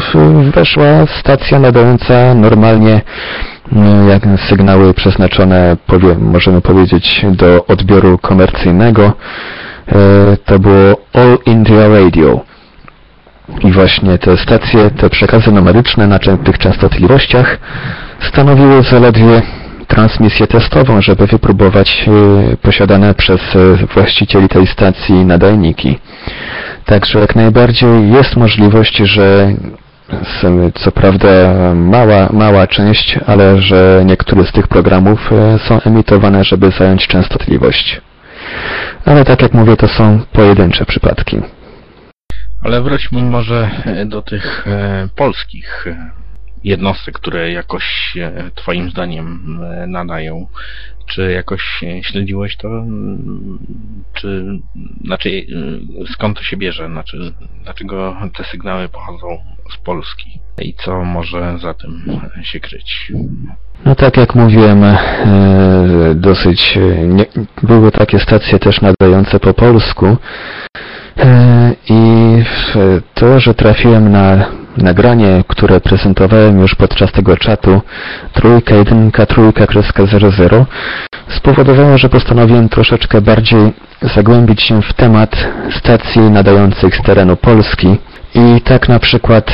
weszła stacja nadająca normalnie no, jak sygnały przeznaczone, możemy powiedzieć, do odbioru komercyjnego E, to było All India Radio. I właśnie te stacje, te przekazy numeryczne na tych częstotliwościach stanowiły zaledwie transmisję testową, żeby wypróbować e, posiadane przez e, właścicieli tej stacji nadajniki. Także jak najbardziej jest możliwość, że co prawda mała, mała część, ale że niektóre z tych programów są emitowane, żeby zająć częstotliwość ale tak jak mówię, to są pojedyncze przypadki. Ale wróćmy może do tych e, polskich e, jednostek, które jakoś e, Twoim zdaniem e, nadają. Czy jakoś e, śledziłeś to? Mm, Czy, znaczy, skąd to się bierze? Znaczy, dlaczego te sygnały pochodzą z Polski? I co może za tym się kryć? No tak jak mówiłem, dosyć nie, były takie stacje też nadające po polsku i to, że trafiłem na nagranie, które prezentowałem już podczas tego czatu trójka, jedynka, trójka, kreska 00 spowodowało, że postanowiłem troszeczkę bardziej zagłębić się w temat stacji nadających z terenu Polski i tak na przykład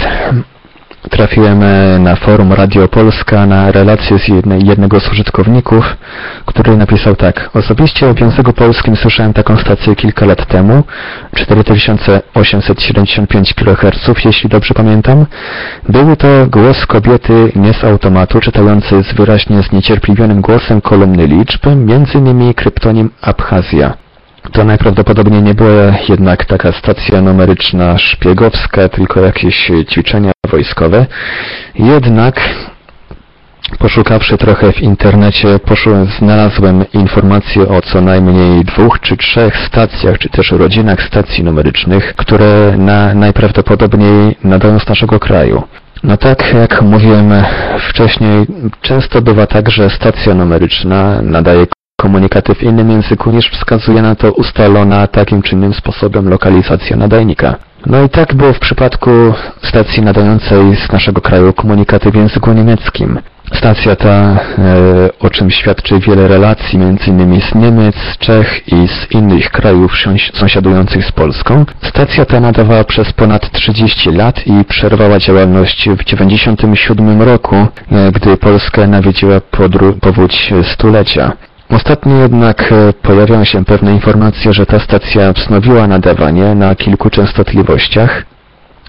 trafiłem e, na forum Radio Polska na relację z jednego z użytkowników, który napisał tak. Osobiście o Wiązegu Polskim słyszałem taką stację kilka lat temu, 4875 kHz, jeśli dobrze pamiętam. Był to głos kobiety nie z automatu, czytający z wyraźnie zniecierpliwionym głosem kolumny liczb, między innymi kryptonim Abchazja. To najprawdopodobniej nie była jednak taka stacja numeryczna szpiegowska, tylko jakieś ćwiczenia wojskowe. Jednak poszukawszy trochę w internecie, znalazłem informacje o co najmniej dwóch czy trzech stacjach, czy też rodzinach stacji numerycznych, które na, najprawdopodobniej nadają z naszego kraju. No tak, jak mówiłem wcześniej, często bywa tak, że stacja numeryczna nadaje komunikaty w innym języku niż wskazuje na to ustalona takim czy innym sposobem lokalizacja nadajnika. No i tak było w przypadku stacji nadającej z naszego kraju komunikaty w języku niemieckim. Stacja ta, e, o czym świadczy wiele relacji, m.in. z Niemiec, Czech i z innych krajów sąsi- sąsiadujących z Polską. Stacja ta nadawała przez ponad 30 lat i przerwała działalność w 1997 roku, e, gdy Polskę nawiedziła powódź stulecia. Ostatnio jednak e, pojawiają się pewne informacje, że ta stacja wznowiła nadawanie na kilku częstotliwościach.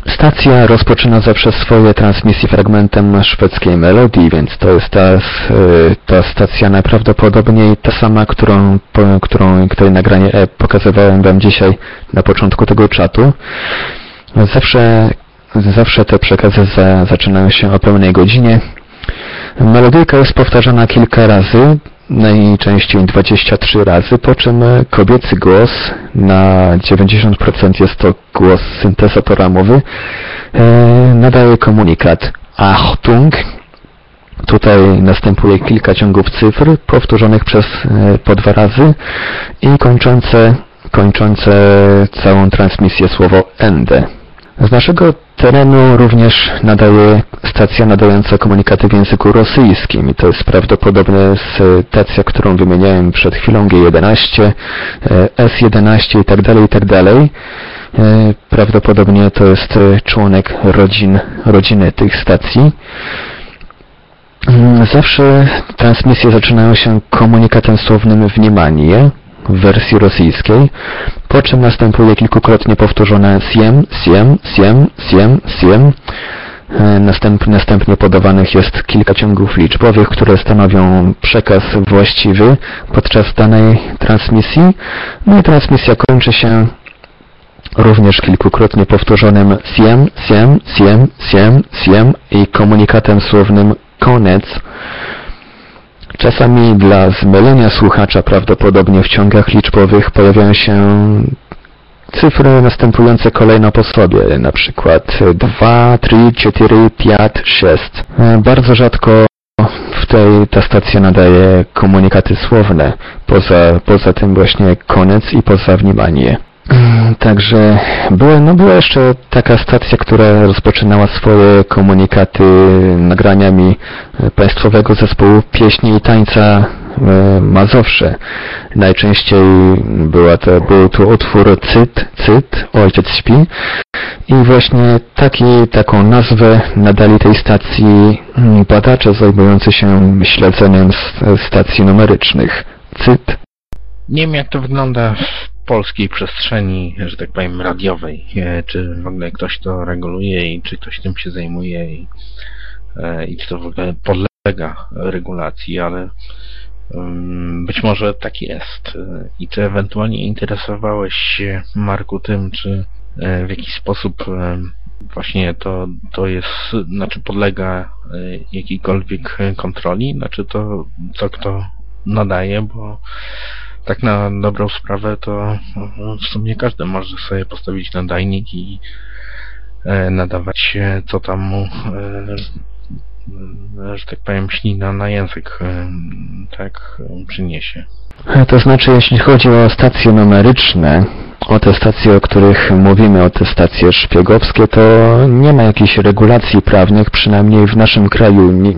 Stacja rozpoczyna zawsze swoje transmisje fragmentem szwedzkiej melodii, więc to jest ta, e, ta stacja najprawdopodobniej ta sama, którą, którą, której nagranie e, pokazywałem Wam dzisiaj na początku tego czatu. Zawsze, zawsze te przekazy za, zaczynają się o pełnej godzinie. Melodyjka jest powtarzana kilka razy, najczęściej 23 razy, po czym kobiecy głos, na 90% jest to głos syntezatora mowy, e, nadaje komunikat Achtung. Tutaj następuje kilka ciągów cyfr, powtórzonych przez e, po dwa razy i kończące, kończące całą transmisję słowo Ende. Z naszego terenu również nadaje stacja nadająca komunikaty w języku rosyjskim i to jest prawdopodobnie stacja, którą wymieniałem przed chwilą, G11, S11 itd. tak. tak e, prawdopodobnie to jest członek rodzin, rodziny tych stacji. Mm, zawsze transmisje zaczynają się komunikatem słownym w Niemanie w wersji rosyjskiej, po czym następuje kilkukrotnie powtórzone siem, siem, siem, siem, siem. E, Następ, następnie podawanych jest kilka ciągów liczbowych, które stanowią przekaz właściwy podczas danej transmisji. No i transmisja kończy się również kilkukrotnie powtórzonym siem, siem, siem, siem, siem i komunikatem słownym koniec. Czasami dla zmylenia słuchacza prawdopodobnie w ciągach liczbowych pojawiają się cyfry następujące kolejno po sobie, na przykład 2, 3, 4, 5, 6. E, Bardzo rzadko w tej ta stacja nadaje komunikaty słowne, poza, poza tym właśnie koniec i poza wнимание. Mm, Także była, no była jeszcze taka stacja, która rozpoczynała swoje komunikaty nagraniami e, państwowego zespołu pieśni i tańca e, Mazowsze. Najczęściej była to, był to utwór Cyt, Cyt, Ojciec śpi i właśnie taki, taką nazwę nadali tej stacji mm, badacze zajmujący się śledzeniem stacji numerycznych. Cyt, Nie wiem, jak to wygląda w polskiej przestrzeni, że tak powiem, radiowej. E, Czy w ogóle ktoś to reguluje i czy ktoś tym się zajmuje i, e, i czy to w ogóle podlega regulacji, ale mm, być może tak jest. E, I czy ewentualnie interesowałeś się, Marku, tym, czy w jakiś sposób właśnie to, to jest, znaczy podlega jakiejkolwiek kontroli, znaczy to co kto nadaje, bo tak na dobrą sprawę to no, w sumie każdy może sobie postawić nadajnik i e, nadawać co tam mu e, e, że tak powiem ślina na język tak przyniesie. To znaczy, jeśli chodzi o stacje numeryczne, o te stacje, o których mówimy, o te stacje szpiegowskie, to nie ma jakichś regulacji prawnych, przynajmniej w naszym kraju nie,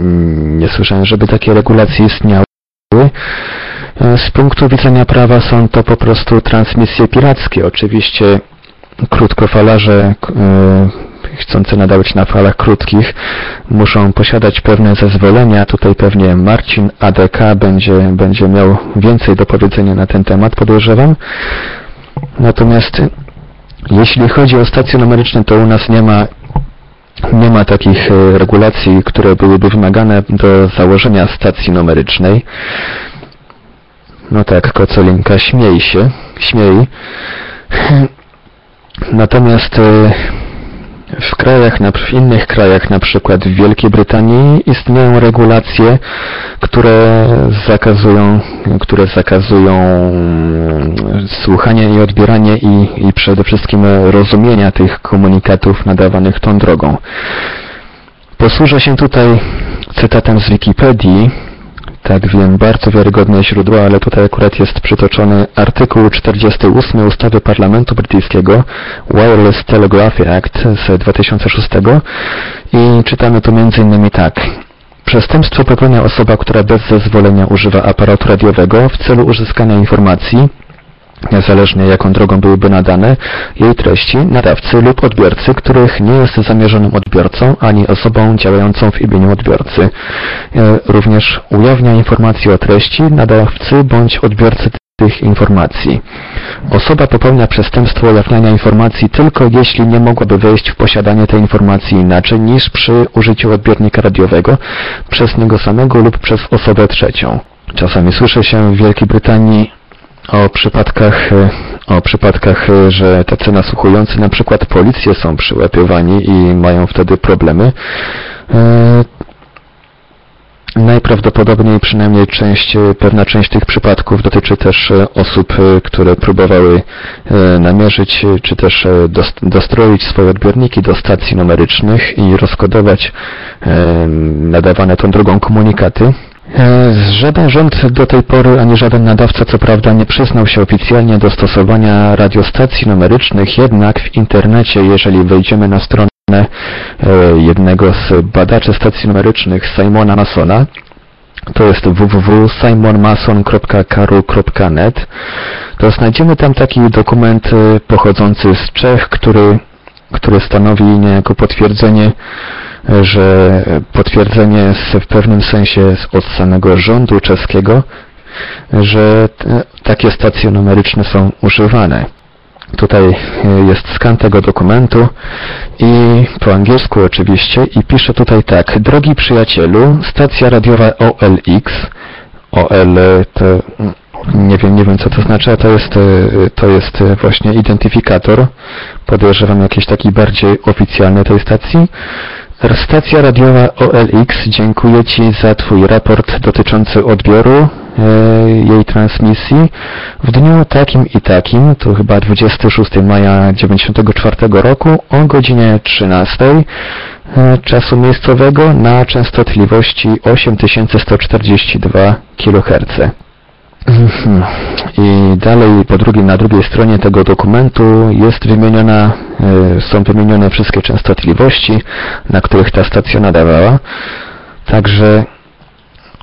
nie słyszałem, żeby takie regulacje istniały. E, Z punktu widzenia prawa są to po prostu transmisje pirackie. Oczywiście krótkofalarze e, chcące nadawać na falach krótkich muszą posiadać pewne zezwolenia. Tutaj pewnie Marcin ADK będzie, będzie miał więcej do powiedzenia na ten temat, podejrzewam. Natomiast jeśli chodzi o stacje numeryczne, to u nas nie ma nie ma takich e, regulacji, które byłyby wymagane do założenia stacji numerycznej. No tak, Kocolinka, śmiej się, śmiej. Natomiast e, w krajach, w innych krajach, na przykład w Wielkiej Brytanii istnieją regulacje, które zakazują, które zakazują mm, słuchania i odbierania i, i przede wszystkim rozumienia tych komunikatów nadawanych tą drogą. Posłużę się tutaj cytatem z Wikipedii, tak wiem, bardzo wiarygodne źródło, ale tutaj akurat jest przytoczony artykuł 48 ustawy Parlamentu Brytyjskiego Wireless Telegraphy Act z 2006 i czytamy tu m.in. tak. Przestępstwo popełnia osoba, która bez zezwolenia używa aparatu radiowego w celu uzyskania informacji, niezależnie jaką drogą byłyby nadane, jej treści, nadawcy lub odbiorcy, których nie jest zamierzonym odbiorcą ani osobą działającą w imieniu odbiorcy. E, Również ujawnia informacje o treści nadawcy bądź odbiorcy tych informacji. Osoba popełnia przestępstwo ujawniania informacji tylko jeśli nie mogłaby wejść w posiadanie tej informacji inaczej niż przy użyciu odbiornika radiowego przez niego samego lub przez osobę trzecią. Czasami słyszy się w Wielkiej Brytanii o przypadkach, e, o przypadkach, e, że tacy nasłuchujący, na przykład policje są przyłapywani i mają wtedy problemy. E, Najprawdopodobniej przynajmniej część, pewna część tych przypadków dotyczy też osób, które próbowały namierzyć czy też dost- dostroić swoje odbiorniki do stacji numerycznych i rozkodować nadawane tą drogą komunikaty. E, Żaden rząd do tej pory, ani żaden nadawca, co prawda, nie przyznał się oficjalnie do stosowania radiostacji numerycznych, jednak w internecie, jeżeli wejdziemy na stronę e, jednego z badaczy stacji numerycznych, Simona Masona, to jest www.simonmason.karu.net, to znajdziemy tam taki dokument e, pochodzący z Czech, który, który stanowi niejako potwierdzenie że potwierdzenie z, w pewnym sensie od samego rządu czeskiego, że takie stacje numeryczne są używane. Tutaj e, jest skan tego dokumentu i po angielsku oczywiście i pisze tutaj tak. Drogi przyjacielu, stacja radiowa OLX, OL to nie wiem, nie wiem co to znaczy, a to jest, e, to jest e, właśnie identyfikator, podejrzewam jakiś taki bardziej oficjalny tej stacji. Stacja radiowa OLX dziękuję Ci za Twój raport dotyczący odbioru e, jej transmisji w dniu takim i takim, to chyba 26 maja 1994 roku o godzinie 13 e, czasu miejscowego na częstotliwości 8142 kHz. I dalej po drugiej, na drugiej stronie tego dokumentu jest wymieniona, e, są wymienione wszystkie częstotliwości, na których ta stacja nadawała. Także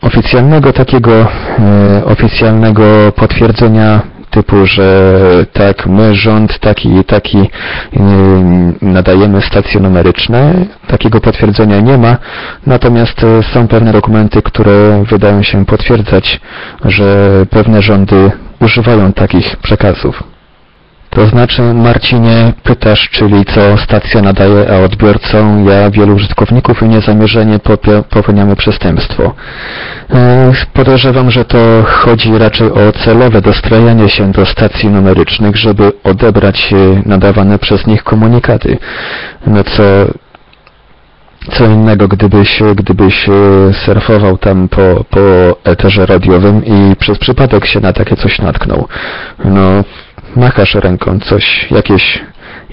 oficjalnego takiego, e, oficjalnego potwierdzenia typu, że tak, my rząd taki i taki nadajemy stacje numeryczne, takiego potwierdzenia nie ma, natomiast e, są pewne dokumenty, które wydają się potwierdzać, że pewne rządy używają takich przekazów. To znaczy, Marcinie, pytasz, czyli co stacja nadaje, a odbiorcą ja wielu użytkowników i niezamierzenie popełniamy przestępstwo. E, Podejrzewam, że to chodzi raczej o celowe dostrajanie się do stacji numerycznych, żeby odebrać e, nadawane przez nich komunikaty. No co co innego, gdybyś, gdybyś e, surfował tam po, po eterze radiowym i przez przypadek się na takie coś natknął. No, machasz ręką, coś, jakieś,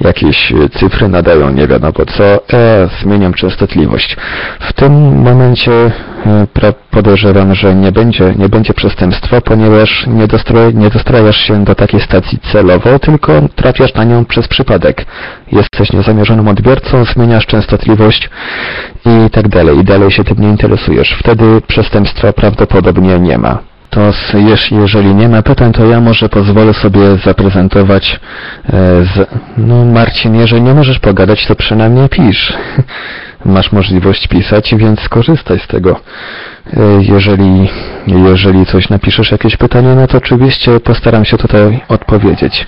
jakieś cyfry nadają, nie wiadomo co, e, zmieniam częstotliwość. W tym momencie e, podejrzewam, że nie będzie, nie będzie przestępstwa, ponieważ nie, dostra, nie dostrajasz się do takiej stacji celowo, tylko trafiasz na nią przez przypadek. Jesteś niezamierzonym odbiorcą, zmieniasz częstotliwość i tak dalej, i dalej się tym nie interesujesz. Wtedy przestępstwa prawdopodobnie nie ma. To jeżeli nie ma pytań, to ja może pozwolę sobie zaprezentować e, z... No Marcin, jeżeli nie możesz pogadać, to przynajmniej pisz. Masz możliwość pisać, więc skorzystaj z tego. E, Jeżeli, jeżeli coś napiszesz, jakieś pytanie, no to oczywiście postaram się tutaj odpowiedzieć.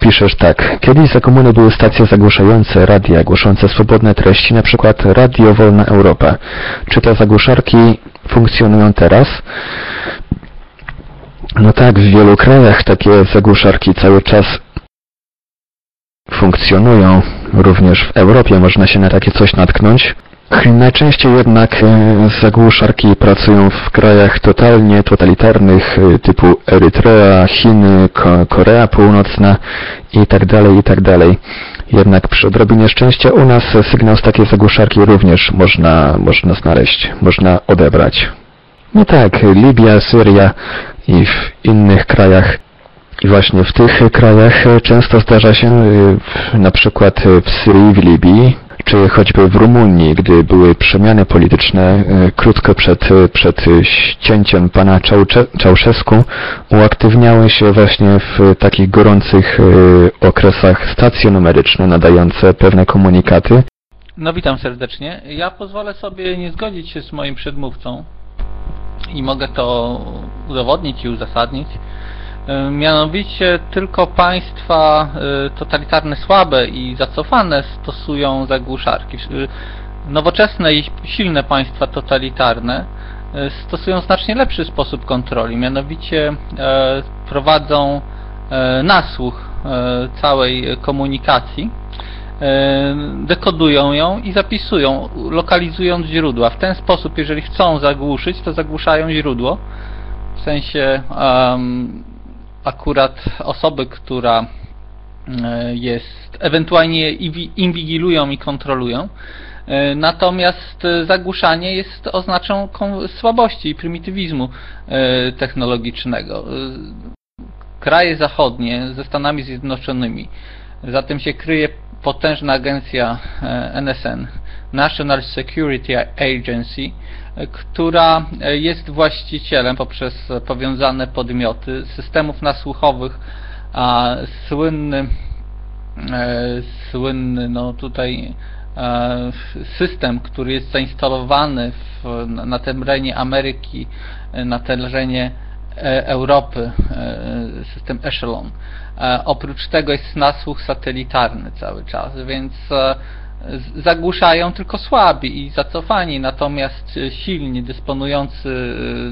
Piszesz tak. Kiedyś za komuny były stacje zagłuszające radia, głoszące swobodne treści, na przykład Radio Wolna Europa. Czy te zagłuszarki funkcjonują teraz? No tak, w wielu krajach takie zagłuszarki cały czas funkcjonują. Również w Europie można się na takie coś natknąć. Najczęściej jednak e, zagłuszarki pracują w krajach totalnie totalitarnych e, typu Erytrea, Chiny, Ko- Korea Północna i tak dalej, i tak. Jednak przy odrobinie szczęścia u nas sygnał z takiej zagłuszarki również można, można znaleźć, można odebrać. No tak, Libia, Syria i w innych krajach. I właśnie w tych krajach e, często zdarza się, na przykład w Syrii, w Libii, czy choćby w Rumunii, gdy były przemiany polityczne e, krótko przed, e, przed ścięciem pana Czałszewsku, uaktywniały się właśnie w takich gorących e, okresach stacje numeryczne nadające pewne komunikaty, No witam serdecznie. Ja pozwolę sobie nie zgodzić się z moim przedmówcą i mogę to udowodnić i uzasadnić. E, Mianowicie tylko państwa e, totalitarne słabe i zacofane stosują zagłuszarki. E, Nowoczesne i silne państwa totalitarne stosują znacznie lepszy sposób kontroli, mianowicie prowadzą nasłuch całej komunikacji dekodują ją i zapisują, lokalizując źródła. W ten sposób, jeżeli chcą zagłuszyć, to zagłuszają źródło. W sensie akurat osoby, która e, jest, ewentualnie inwi- inwigilują i kontrolują. E, Natomiast e, zagłuszanie jest oznaczą słabości i prymitywizmu technologicznego. Kraje zachodnie ze Stanami Zjednoczonymi za tym się kryje potężna agencja NSN, National Security Agency, która e, jest właścicielem poprzez powiązane podmioty systemów nasłuchowych, a słynny, e, słynny no tutaj e, system, który jest zainstalowany w, na, terenie Ameryki, na terenie Europy, system Echelon. Oprócz tego jest nasłuch satelitarny cały czas, więc zagłuszają tylko słabi i zacofani, natomiast e, silni, dysponujący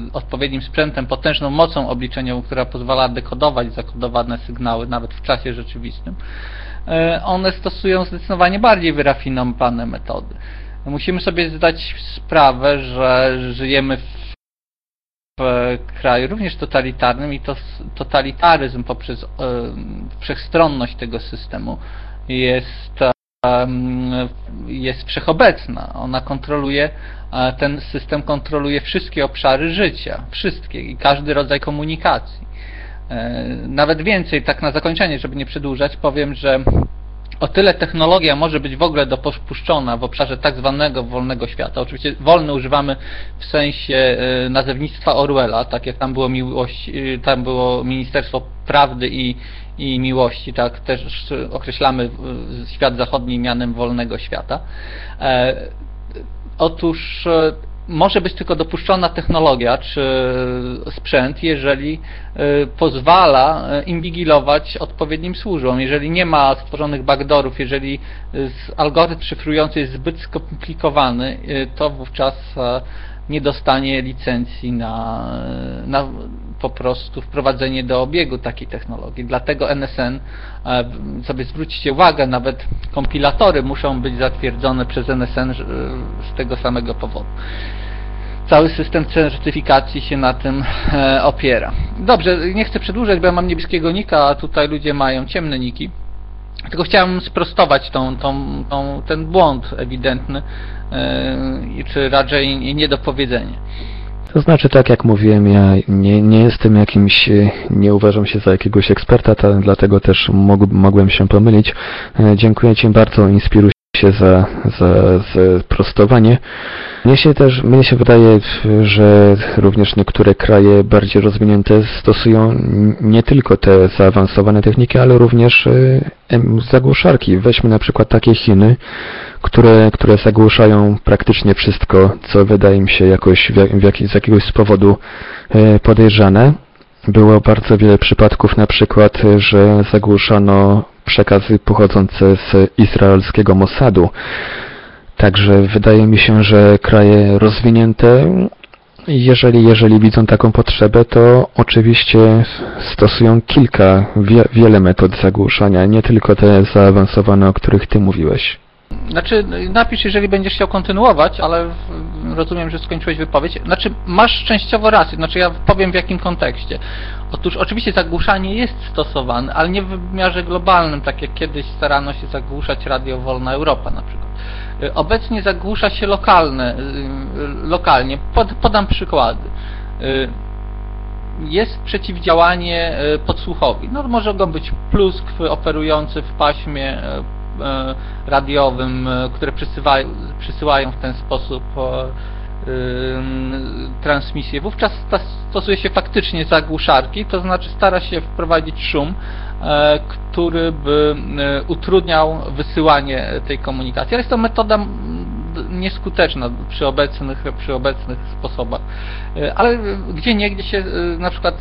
e, odpowiednim sprzętem, potężną mocą obliczeniową, która pozwala dekodować zakodowane sygnały nawet w czasie rzeczywistym, e, one stosują zdecydowanie bardziej wyrafinowane metody. Musimy sobie zdać sprawę, że żyjemy w kraju również totalitarnym i to totalitaryzm poprzez wszechstronność tego systemu jest, jest wszechobecna. Ona kontroluje, e, ten system kontroluje wszystkie obszary życia, wszystkie i każdy rodzaj komunikacji. E, Nawet więcej, tak na zakończenie, żeby nie przedłużać, powiem, że o tyle technologia może być w ogóle dopuszczona w obszarze tak zwanego wolnego świata. Oczywiście wolny używamy w sensie e, nazewnictwa Orwella, tak jak tam było miłość, e, tam było Ministerstwo Prawdy i, i Miłości, tak też określamy e, świat zachodni mianem wolnego świata. E, Otóż może być tylko dopuszczona technologia czy sprzęt, jeżeli pozwala inwigilować odpowiednim służbom. Jeżeli nie ma stworzonych backdoorów, jeżeli algorytm szyfrujący jest zbyt skomplikowany, to wówczas nie dostanie licencji na, na po prostu wprowadzenie do obiegu takiej technologii. Dlatego NSN, e, sobie zwróćcie uwagę, nawet kompilatory muszą być zatwierdzone przez NSN z tego samego powodu. Cały system certyfikacji się na tym e, opiera. Dobrze, nie chcę przedłużać, bo ja mam niebieskiego nika, a tutaj ludzie mają ciemne niki. Tylko chciałem sprostować tą, tą, tą, ten błąd ewidentny, yy, czy raczej niedopowiedzenie. To znaczy, tak jak mówiłem, ja nie, nie jestem jakimś, nie uważam się za jakiegoś eksperta, dlatego też mogłem się pomylić. E, dziękuję Ci bardzo, inspiruj się za, za, za prostowanie. Mnie się też, mnie się wydaje, że również niektóre kraje bardziej rozwinięte stosują nie tylko te zaawansowane techniki, ale również e, zagłuszarki. Weźmy na przykład takie Chiny, które, które zagłuszają praktycznie wszystko, co wydaje mi się jakoś w jak, z jakiegoś powodu e, podejrzane. Było bardzo wiele przypadków na przykład, że zagłuszano przekazy pochodzące z izraelskiego Mossadu. Także wydaje mi się, że kraje rozwinięte, jeżeli, jeżeli widzą taką potrzebę, to oczywiście stosują kilka, wie, wiele metod zagłuszania, nie tylko te zaawansowane, o których Ty mówiłeś. Znaczy, napisz, jeżeli będziesz chciał kontynuować, ale rozumiem, że skończyłeś wypowiedź. Znaczy, masz częściowo rację, znaczy ja powiem w jakim kontekście. Otóż oczywiście zagłuszanie jest stosowane, ale nie w wymiarze globalnym, tak jak kiedyś starano się zagłuszać Radio Wolna Europa na przykład. Obecnie zagłusza się lokalne, lokalnie. Pod, podam przykłady. Jest przeciwdziałanie podsłuchowi. No, może go być pluskw operujący w paśmie radiowym, które przysyłają, przysyłają w ten sposób transmisję. Wówczas stosuje się faktycznie zagłuszarki, to znaczy stara się wprowadzić szum, który by utrudniał wysyłanie tej komunikacji. Ale jest to metoda nieskuteczna przy obecnych, przy obecnych sposobach. Ale gdzie niegdzie się na przykład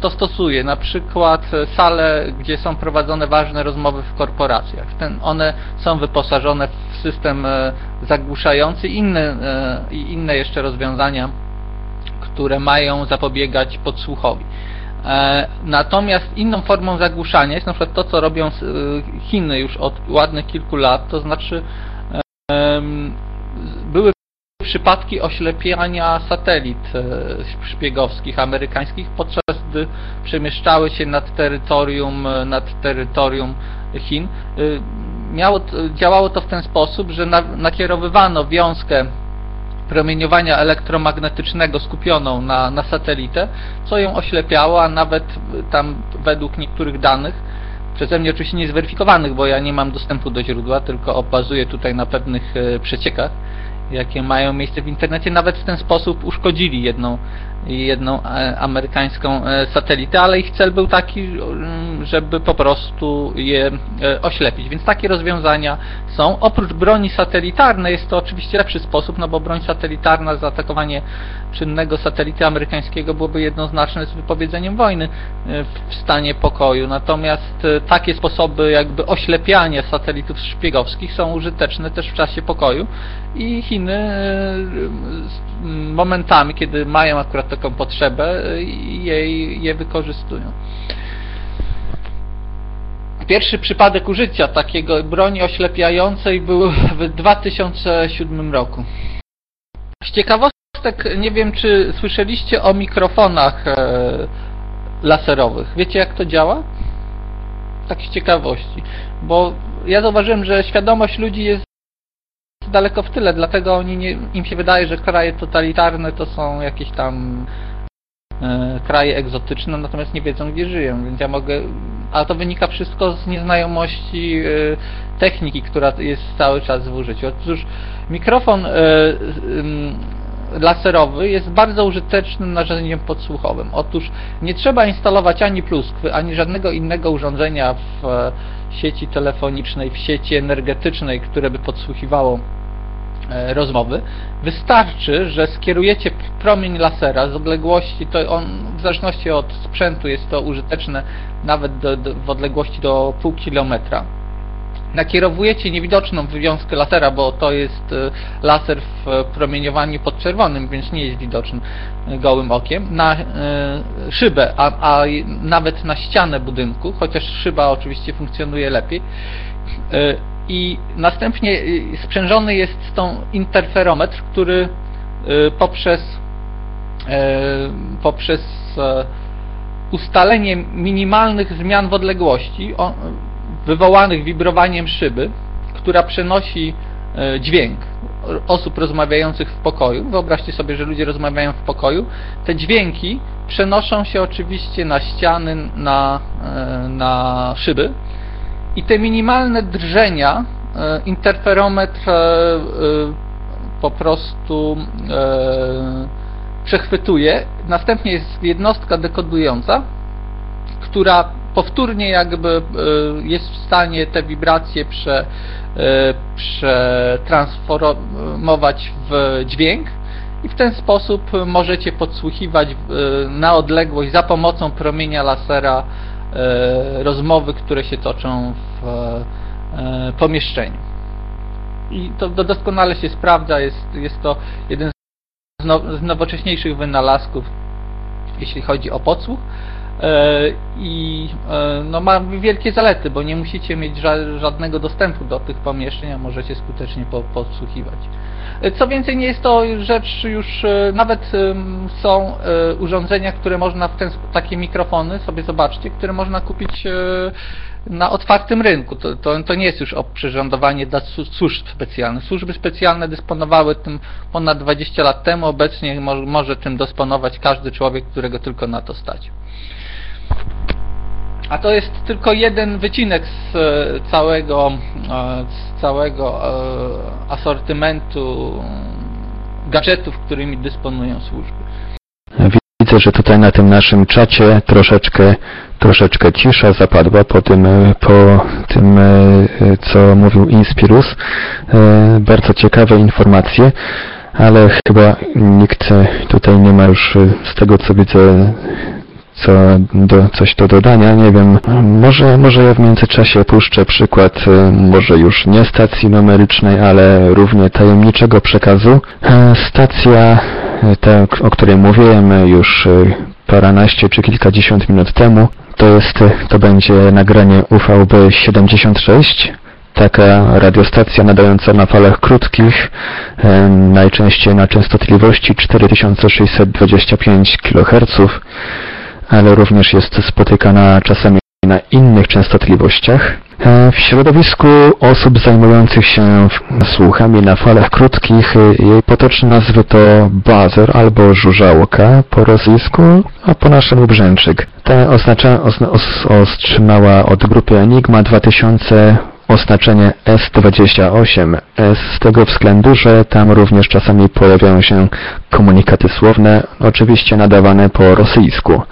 to stosuje, na przykład sale, gdzie są prowadzone ważne rozmowy w korporacjach. Ten, one są wyposażone w system e, zagłuszający inne, e, i inne jeszcze rozwiązania, które mają zapobiegać podsłuchowi. E, natomiast inną formą zagłuszania jest na przykład to, co robią Chiny już od ładnych kilku lat, to znaczy przypadki oślepiania satelit e, szpiegowskich amerykańskich, podczas gdy przemieszczały się nad terytorium, e, nad terytorium Chin. E, miało, działało to w ten sposób, że nakierowywano wiązkę promieniowania elektromagnetycznego skupioną na, na satelitę, co ją oślepiało, a nawet tam według niektórych danych, przeze mnie oczywiście nie zweryfikowanych, bo ja nie mam dostępu do źródła, tylko bazuję tutaj na pewnych przeciekach, jakie mają miejsce w internecie, nawet w ten sposób uszkodzili jedną, jedną e, amerykańską e, satelitę, ale ich cel był taki, mm, żeby po prostu je e, oślepić. Więc takie rozwiązania są. Oprócz broni satelitarnej jest to oczywiście lepszy sposób, no bo broń satelitarna, zaatakowanie czynnego satelity amerykańskiego byłoby jednoznaczne z wypowiedzeniem wojny w stanie pokoju. Natomiast takie sposoby jakby oślepiania satelitów szpiegowskich są użyteczne też w czasie pokoju i Chiny momentami, kiedy mają akurat taką potrzebę, jej, je wykorzystują. Pierwszy przypadek użycia takiego broni oślepiającej był w 2007 roku. Z ciekawostek, nie wiem czy słyszeliście o mikrofonach e, laserowych. Wiecie jak to działa? Tak z ciekawości. Bo ja zauważyłem, że świadomość ludzi jest daleko w tyle, dlatego oni nie, im się wydaje, że kraje totalitarne to są jakieś tam e, kraje egzotyczne, natomiast nie wiedzą gdzie żyją, więc ja mogę, a to wynika wszystko z nieznajomości e, techniki, która jest cały czas w użyciu. Otóż mikrofon e, laserowy jest bardzo użytecznym narzędziem podsłuchowym. Otóż nie trzeba instalować ani pluskwy, ani żadnego innego urządzenia w sieci telefonicznej, w sieci energetycznej, które by podsłuchiwało e, rozmowy. Wystarczy, że skierujecie promień lasera z odległości, to on w zależności od sprzętu jest to użyteczne nawet do, do, w odległości do pół kilometra. Nakierowujecie niewidoczną wywiązkę lasera, bo to jest e, laser w promieniowaniu podczerwonym, więc nie jest widoczny e, gołym okiem, na e, szybę, a, a nawet na ścianę budynku, chociaż szyba oczywiście funkcjonuje lepiej. E, I następnie e, sprzężony jest z tą interferometr, który e, poprzez e, poprzez e, ustalenie minimalnych zmian w odległości wywołanych wibrowaniem szyby, która przenosi e, dźwięk osób rozmawiających w pokoju. Wyobraźcie sobie, że ludzie rozmawiają w pokoju. Te dźwięki przenoszą się oczywiście na ściany, na, e, na szyby i te minimalne drżenia e, interferometr po prostu przechwytuje. Następnie jest jednostka dekodująca, która powtórnie jakby e, jest w stanie te wibracje prze, e, przetransformować w dźwięk i w ten sposób możecie podsłuchiwać e, na odległość za pomocą promienia lasera rozmowy, które się toczą w pomieszczeniu. I to do- doskonale się sprawdza, jest, jest to jeden z, now, z nowocześniejszych wynalazków, jeśli chodzi o podsłuch. E, I e, no, ma wielkie zalety, bo nie musicie mieć ża- żadnego dostępu do tych pomieszczeń, a możecie skutecznie po, podsłuchiwać. E, Co więcej, nie jest to rzecz już, nawet są urządzenia, które można w ten, takie mikrofony, sobie zobaczcie, które można kupić na otwartym rynku. To, to, to nie jest już oprzyrządowanie dla służb specjalnych. Służby specjalne dysponowały tym ponad 20 lat temu, obecnie mo może tym dysponować każdy człowiek, którego tylko na to stać. A to jest tylko jeden wycinek z e, całego, e, z całego e, asortymentu gadżetów, którymi dysponują służby. Widzę, że tutaj na tym naszym czacie troszeczkę, troszeczkę cisza zapadła po tym, po tym, co mówił Inspirus. Bardzo ciekawe informacje, ale chyba nikt tutaj nie ma już z tego, co widzę, co do, coś do dodania, nie wiem, może, może ja w międzyczasie puszczę przykład, e, może już nie stacji numerycznej, ale równie tajemniczego przekazu. E, Stacja, e, ta, o której mówiłem e, już paranaście czy kilkadziesiąt minut temu, to jest, to będzie nagranie UVB 76, taka radiostacja nadająca na falach krótkich, najczęściej na częstotliwości 4625 kHz, ale również jest spotykana czasami na innych częstotliwościach. E, W środowisku osób zajmujących się słuchami na falach krótkich e, jej potoczne nazwy to buzzer albo żużałka po rosyjsku, a po naszemu brzęczyk. Ta oznacza, ozna, os, otrzymała od grupy Enigma 2000 oznaczenie S28 S z tego względu, że tam również czasami pojawiają się komunikaty słowne, oczywiście nadawane po rosyjsku.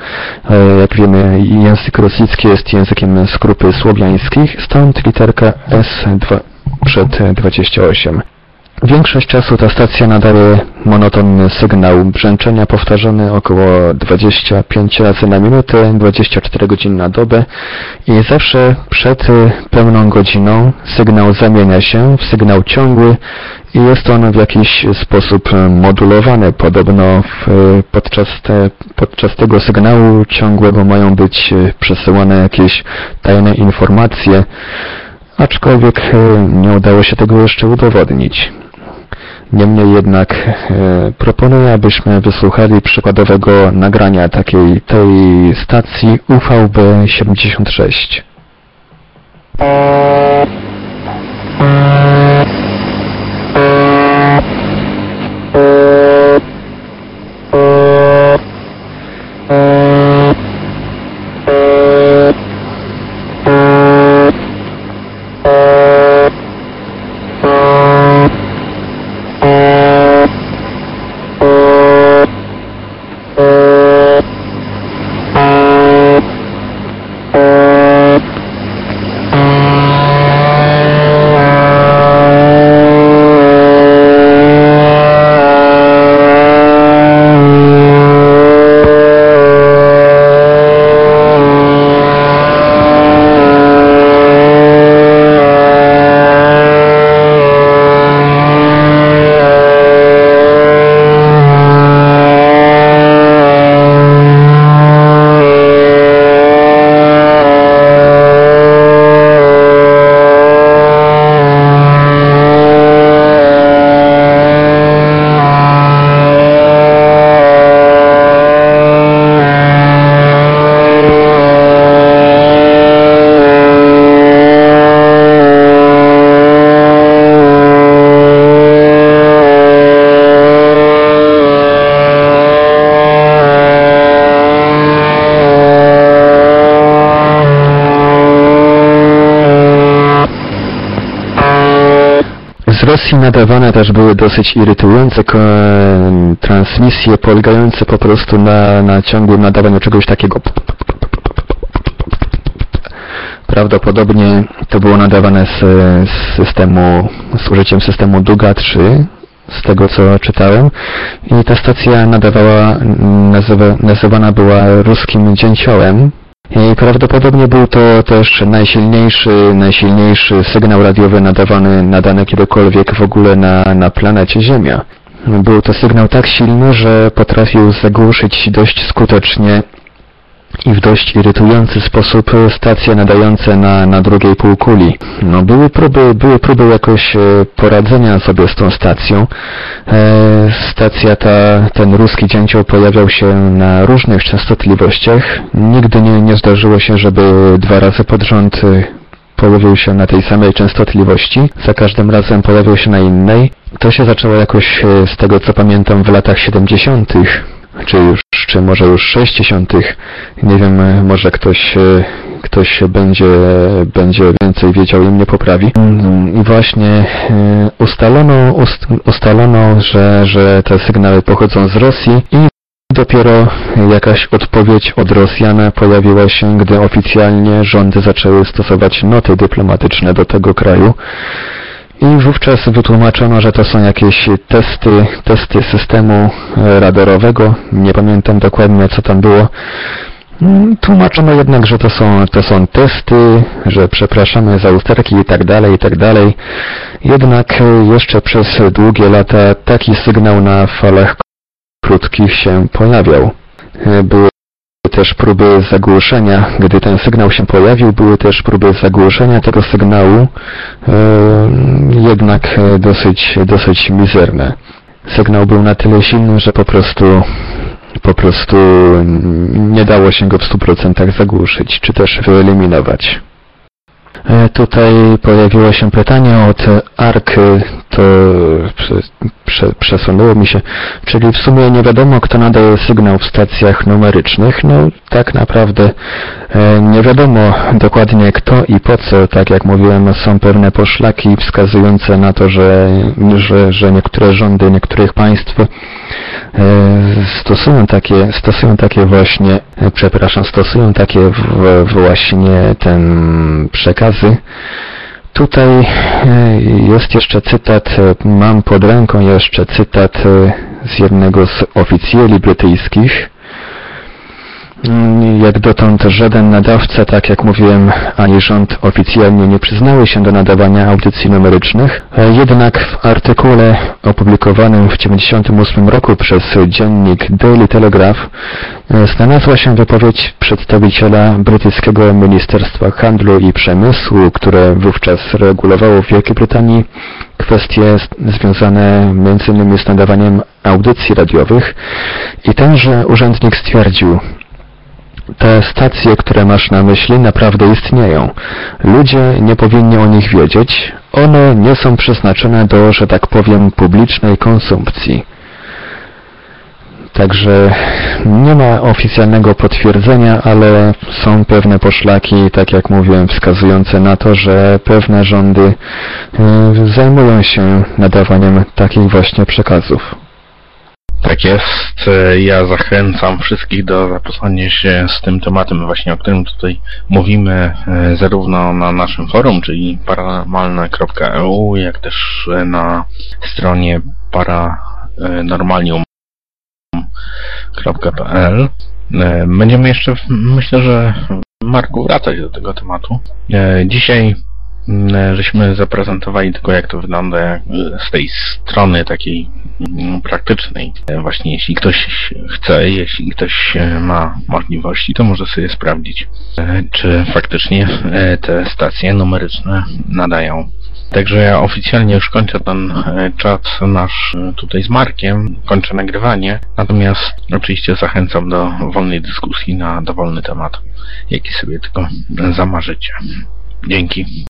E, Jak wiemy, język rosyjski jest językiem z grupy słowiańskich, stąd literka S2 przed 28. Większość czasu ta stacja nadaje monotonny sygnał brzęczenia powtarzany około 25 razy na minutę, 24 godziny na dobę i zawsze przed y, pełną godziną sygnał zamienia się w sygnał ciągły i jest on w jakiś sposób y, modulowany. Podobno w, y, podczas, te, podczas tego sygnału ciągłego mają być przesyłane jakieś tajne informacje, aczkolwiek nie udało się tego jeszcze udowodnić. Niemniej jednak e, proponuję, abyśmy wysłuchali przykładowego nagrania takiej tej stacji UVB 76. Nadawane też były dosyć irytujące transmisje polegające po prostu na, na ciągłym nadawaniu czegoś takiego. Prawdopodobnie to było nadawane z, z systemu, z użyciem systemu Duga 3, z tego co czytałem. I ta stacja nadawała, nazywa, nazywana była ruskim dzięciołem. Prawdopodobnie był to też najsilniejszy, najsilniejszy sygnał radiowy nadawany, nadany kiedykolwiek w ogóle na, na planecie Ziemia. Był to sygnał tak silny, że potrafił zagłuszyć dość skutecznie i w dość irytujący sposób stacje nadające na, na drugiej półkuli. No, były próby, były próby jakoś e, poradzenia sobie z tą stacją. E, stacja ta, ten ruski dzięcioł pojawiał się na różnych częstotliwościach. Nigdy nie, nie zdarzyło się, żeby dwa razy pod rząd e, pojawił się na tej samej częstotliwości. Za każdym razem pojawił się na innej. To się zaczęło jakoś, e, z tego co pamiętam, w latach 70 czy już, czy może już 60. Nie wiem, e, może ktoś, e, ktoś będzie, będzie więcej wiedział i mnie poprawi. Mm, I właśnie e, ustalono, ust, ustalono, że, że te sygnały pochodzą z Rosji i dopiero jakaś odpowiedź od Rosjan pojawiła się, gdy oficjalnie rządy zaczęły stosować noty dyplomatyczne do tego kraju. I wówczas wytłumaczono, że to są jakieś testy, testy systemu e, radarowego. Nie pamiętam dokładnie co tam było. Mm, Tłumaczono jednak, że to są, to są testy, że przepraszamy za usterki i tak dalej, i tak dalej. Jednak e, jeszcze przez długie lata taki sygnał na falach krótkich się pojawiał. E, też próby zagłuszenia, gdy ten sygnał się pojawił, były też próby zagłuszenia tego sygnału, e, jednak e, dosyć, dosyć mizerne. Sygnał był na tyle silny, że po prostu po prostu nie dało się go w 100% zagłuszyć, czy też wyeliminować. E, Tutaj pojawiło się pytanie od ARK, to prze, prze, przesunęło mi się, czyli w sumie nie wiadomo kto nadaje sygnał w stacjach numerycznych, no tak naprawdę e, nie wiadomo dokładnie kto i po co, tak jak mówiłem są pewne poszlaki wskazujące na to, że, że, że niektóre rządy niektórych państw e, stosują takie, stosują takie właśnie, przepraszam, stosują takie właśnie ten Tutaj e, jest jeszcze cytat, e, mam pod ręką jeszcze cytat e, z jednego z oficjeli brytyjskich. Jak dotąd żaden nadawca, tak jak mówiłem, ani rząd oficjalnie nie przyznały się do nadawania audycji numerycznych. Jednak w artykule opublikowanym w 1998 roku przez dziennik Daily Telegraph e, znalazła się wypowiedź przedstawiciela brytyjskiego Ministerstwa Handlu i Przemysłu, które wówczas regulowało w Wielkiej Brytanii kwestie związane m.in. z nadawaniem audycji radiowych i tenże urzędnik stwierdził, te stacje, które masz na myśli, naprawdę istnieją. Ludzie nie powinni o nich wiedzieć. One nie są przeznaczone do, że tak powiem, publicznej konsumpcji. Także nie ma oficjalnego potwierdzenia, ale są pewne poszlaki, tak jak mówiłem, wskazujące na to, że pewne rządy y, zajmują się nadawaniem takich właśnie przekazów. Tak jest. Ja zachęcam wszystkich do zapoznania się z tym tematem właśnie, o którym tutaj mówimy, e, zarówno na naszym forum, czyli paranormalne.eu, jak też e, na stronie paranormalium.pl. E, Będziemy jeszcze, myślę, że Marku wracać do tego tematu. Dzisiaj mm, żeśmy zaprezentowali tylko jak to wygląda z tej strony takiej praktycznej. E, Właśnie jeśli ktoś chce, jeśli ktoś e, ma możliwości, to może sobie sprawdzić, e, czy faktycznie te stacje numeryczne nadają. Także ja oficjalnie już kończę ten czat nasz tutaj z Markiem, kończę nagrywanie, natomiast oczywiście zachęcam do wolnej dyskusji na dowolny temat, jaki sobie tylko zamarzycie. Dzięki.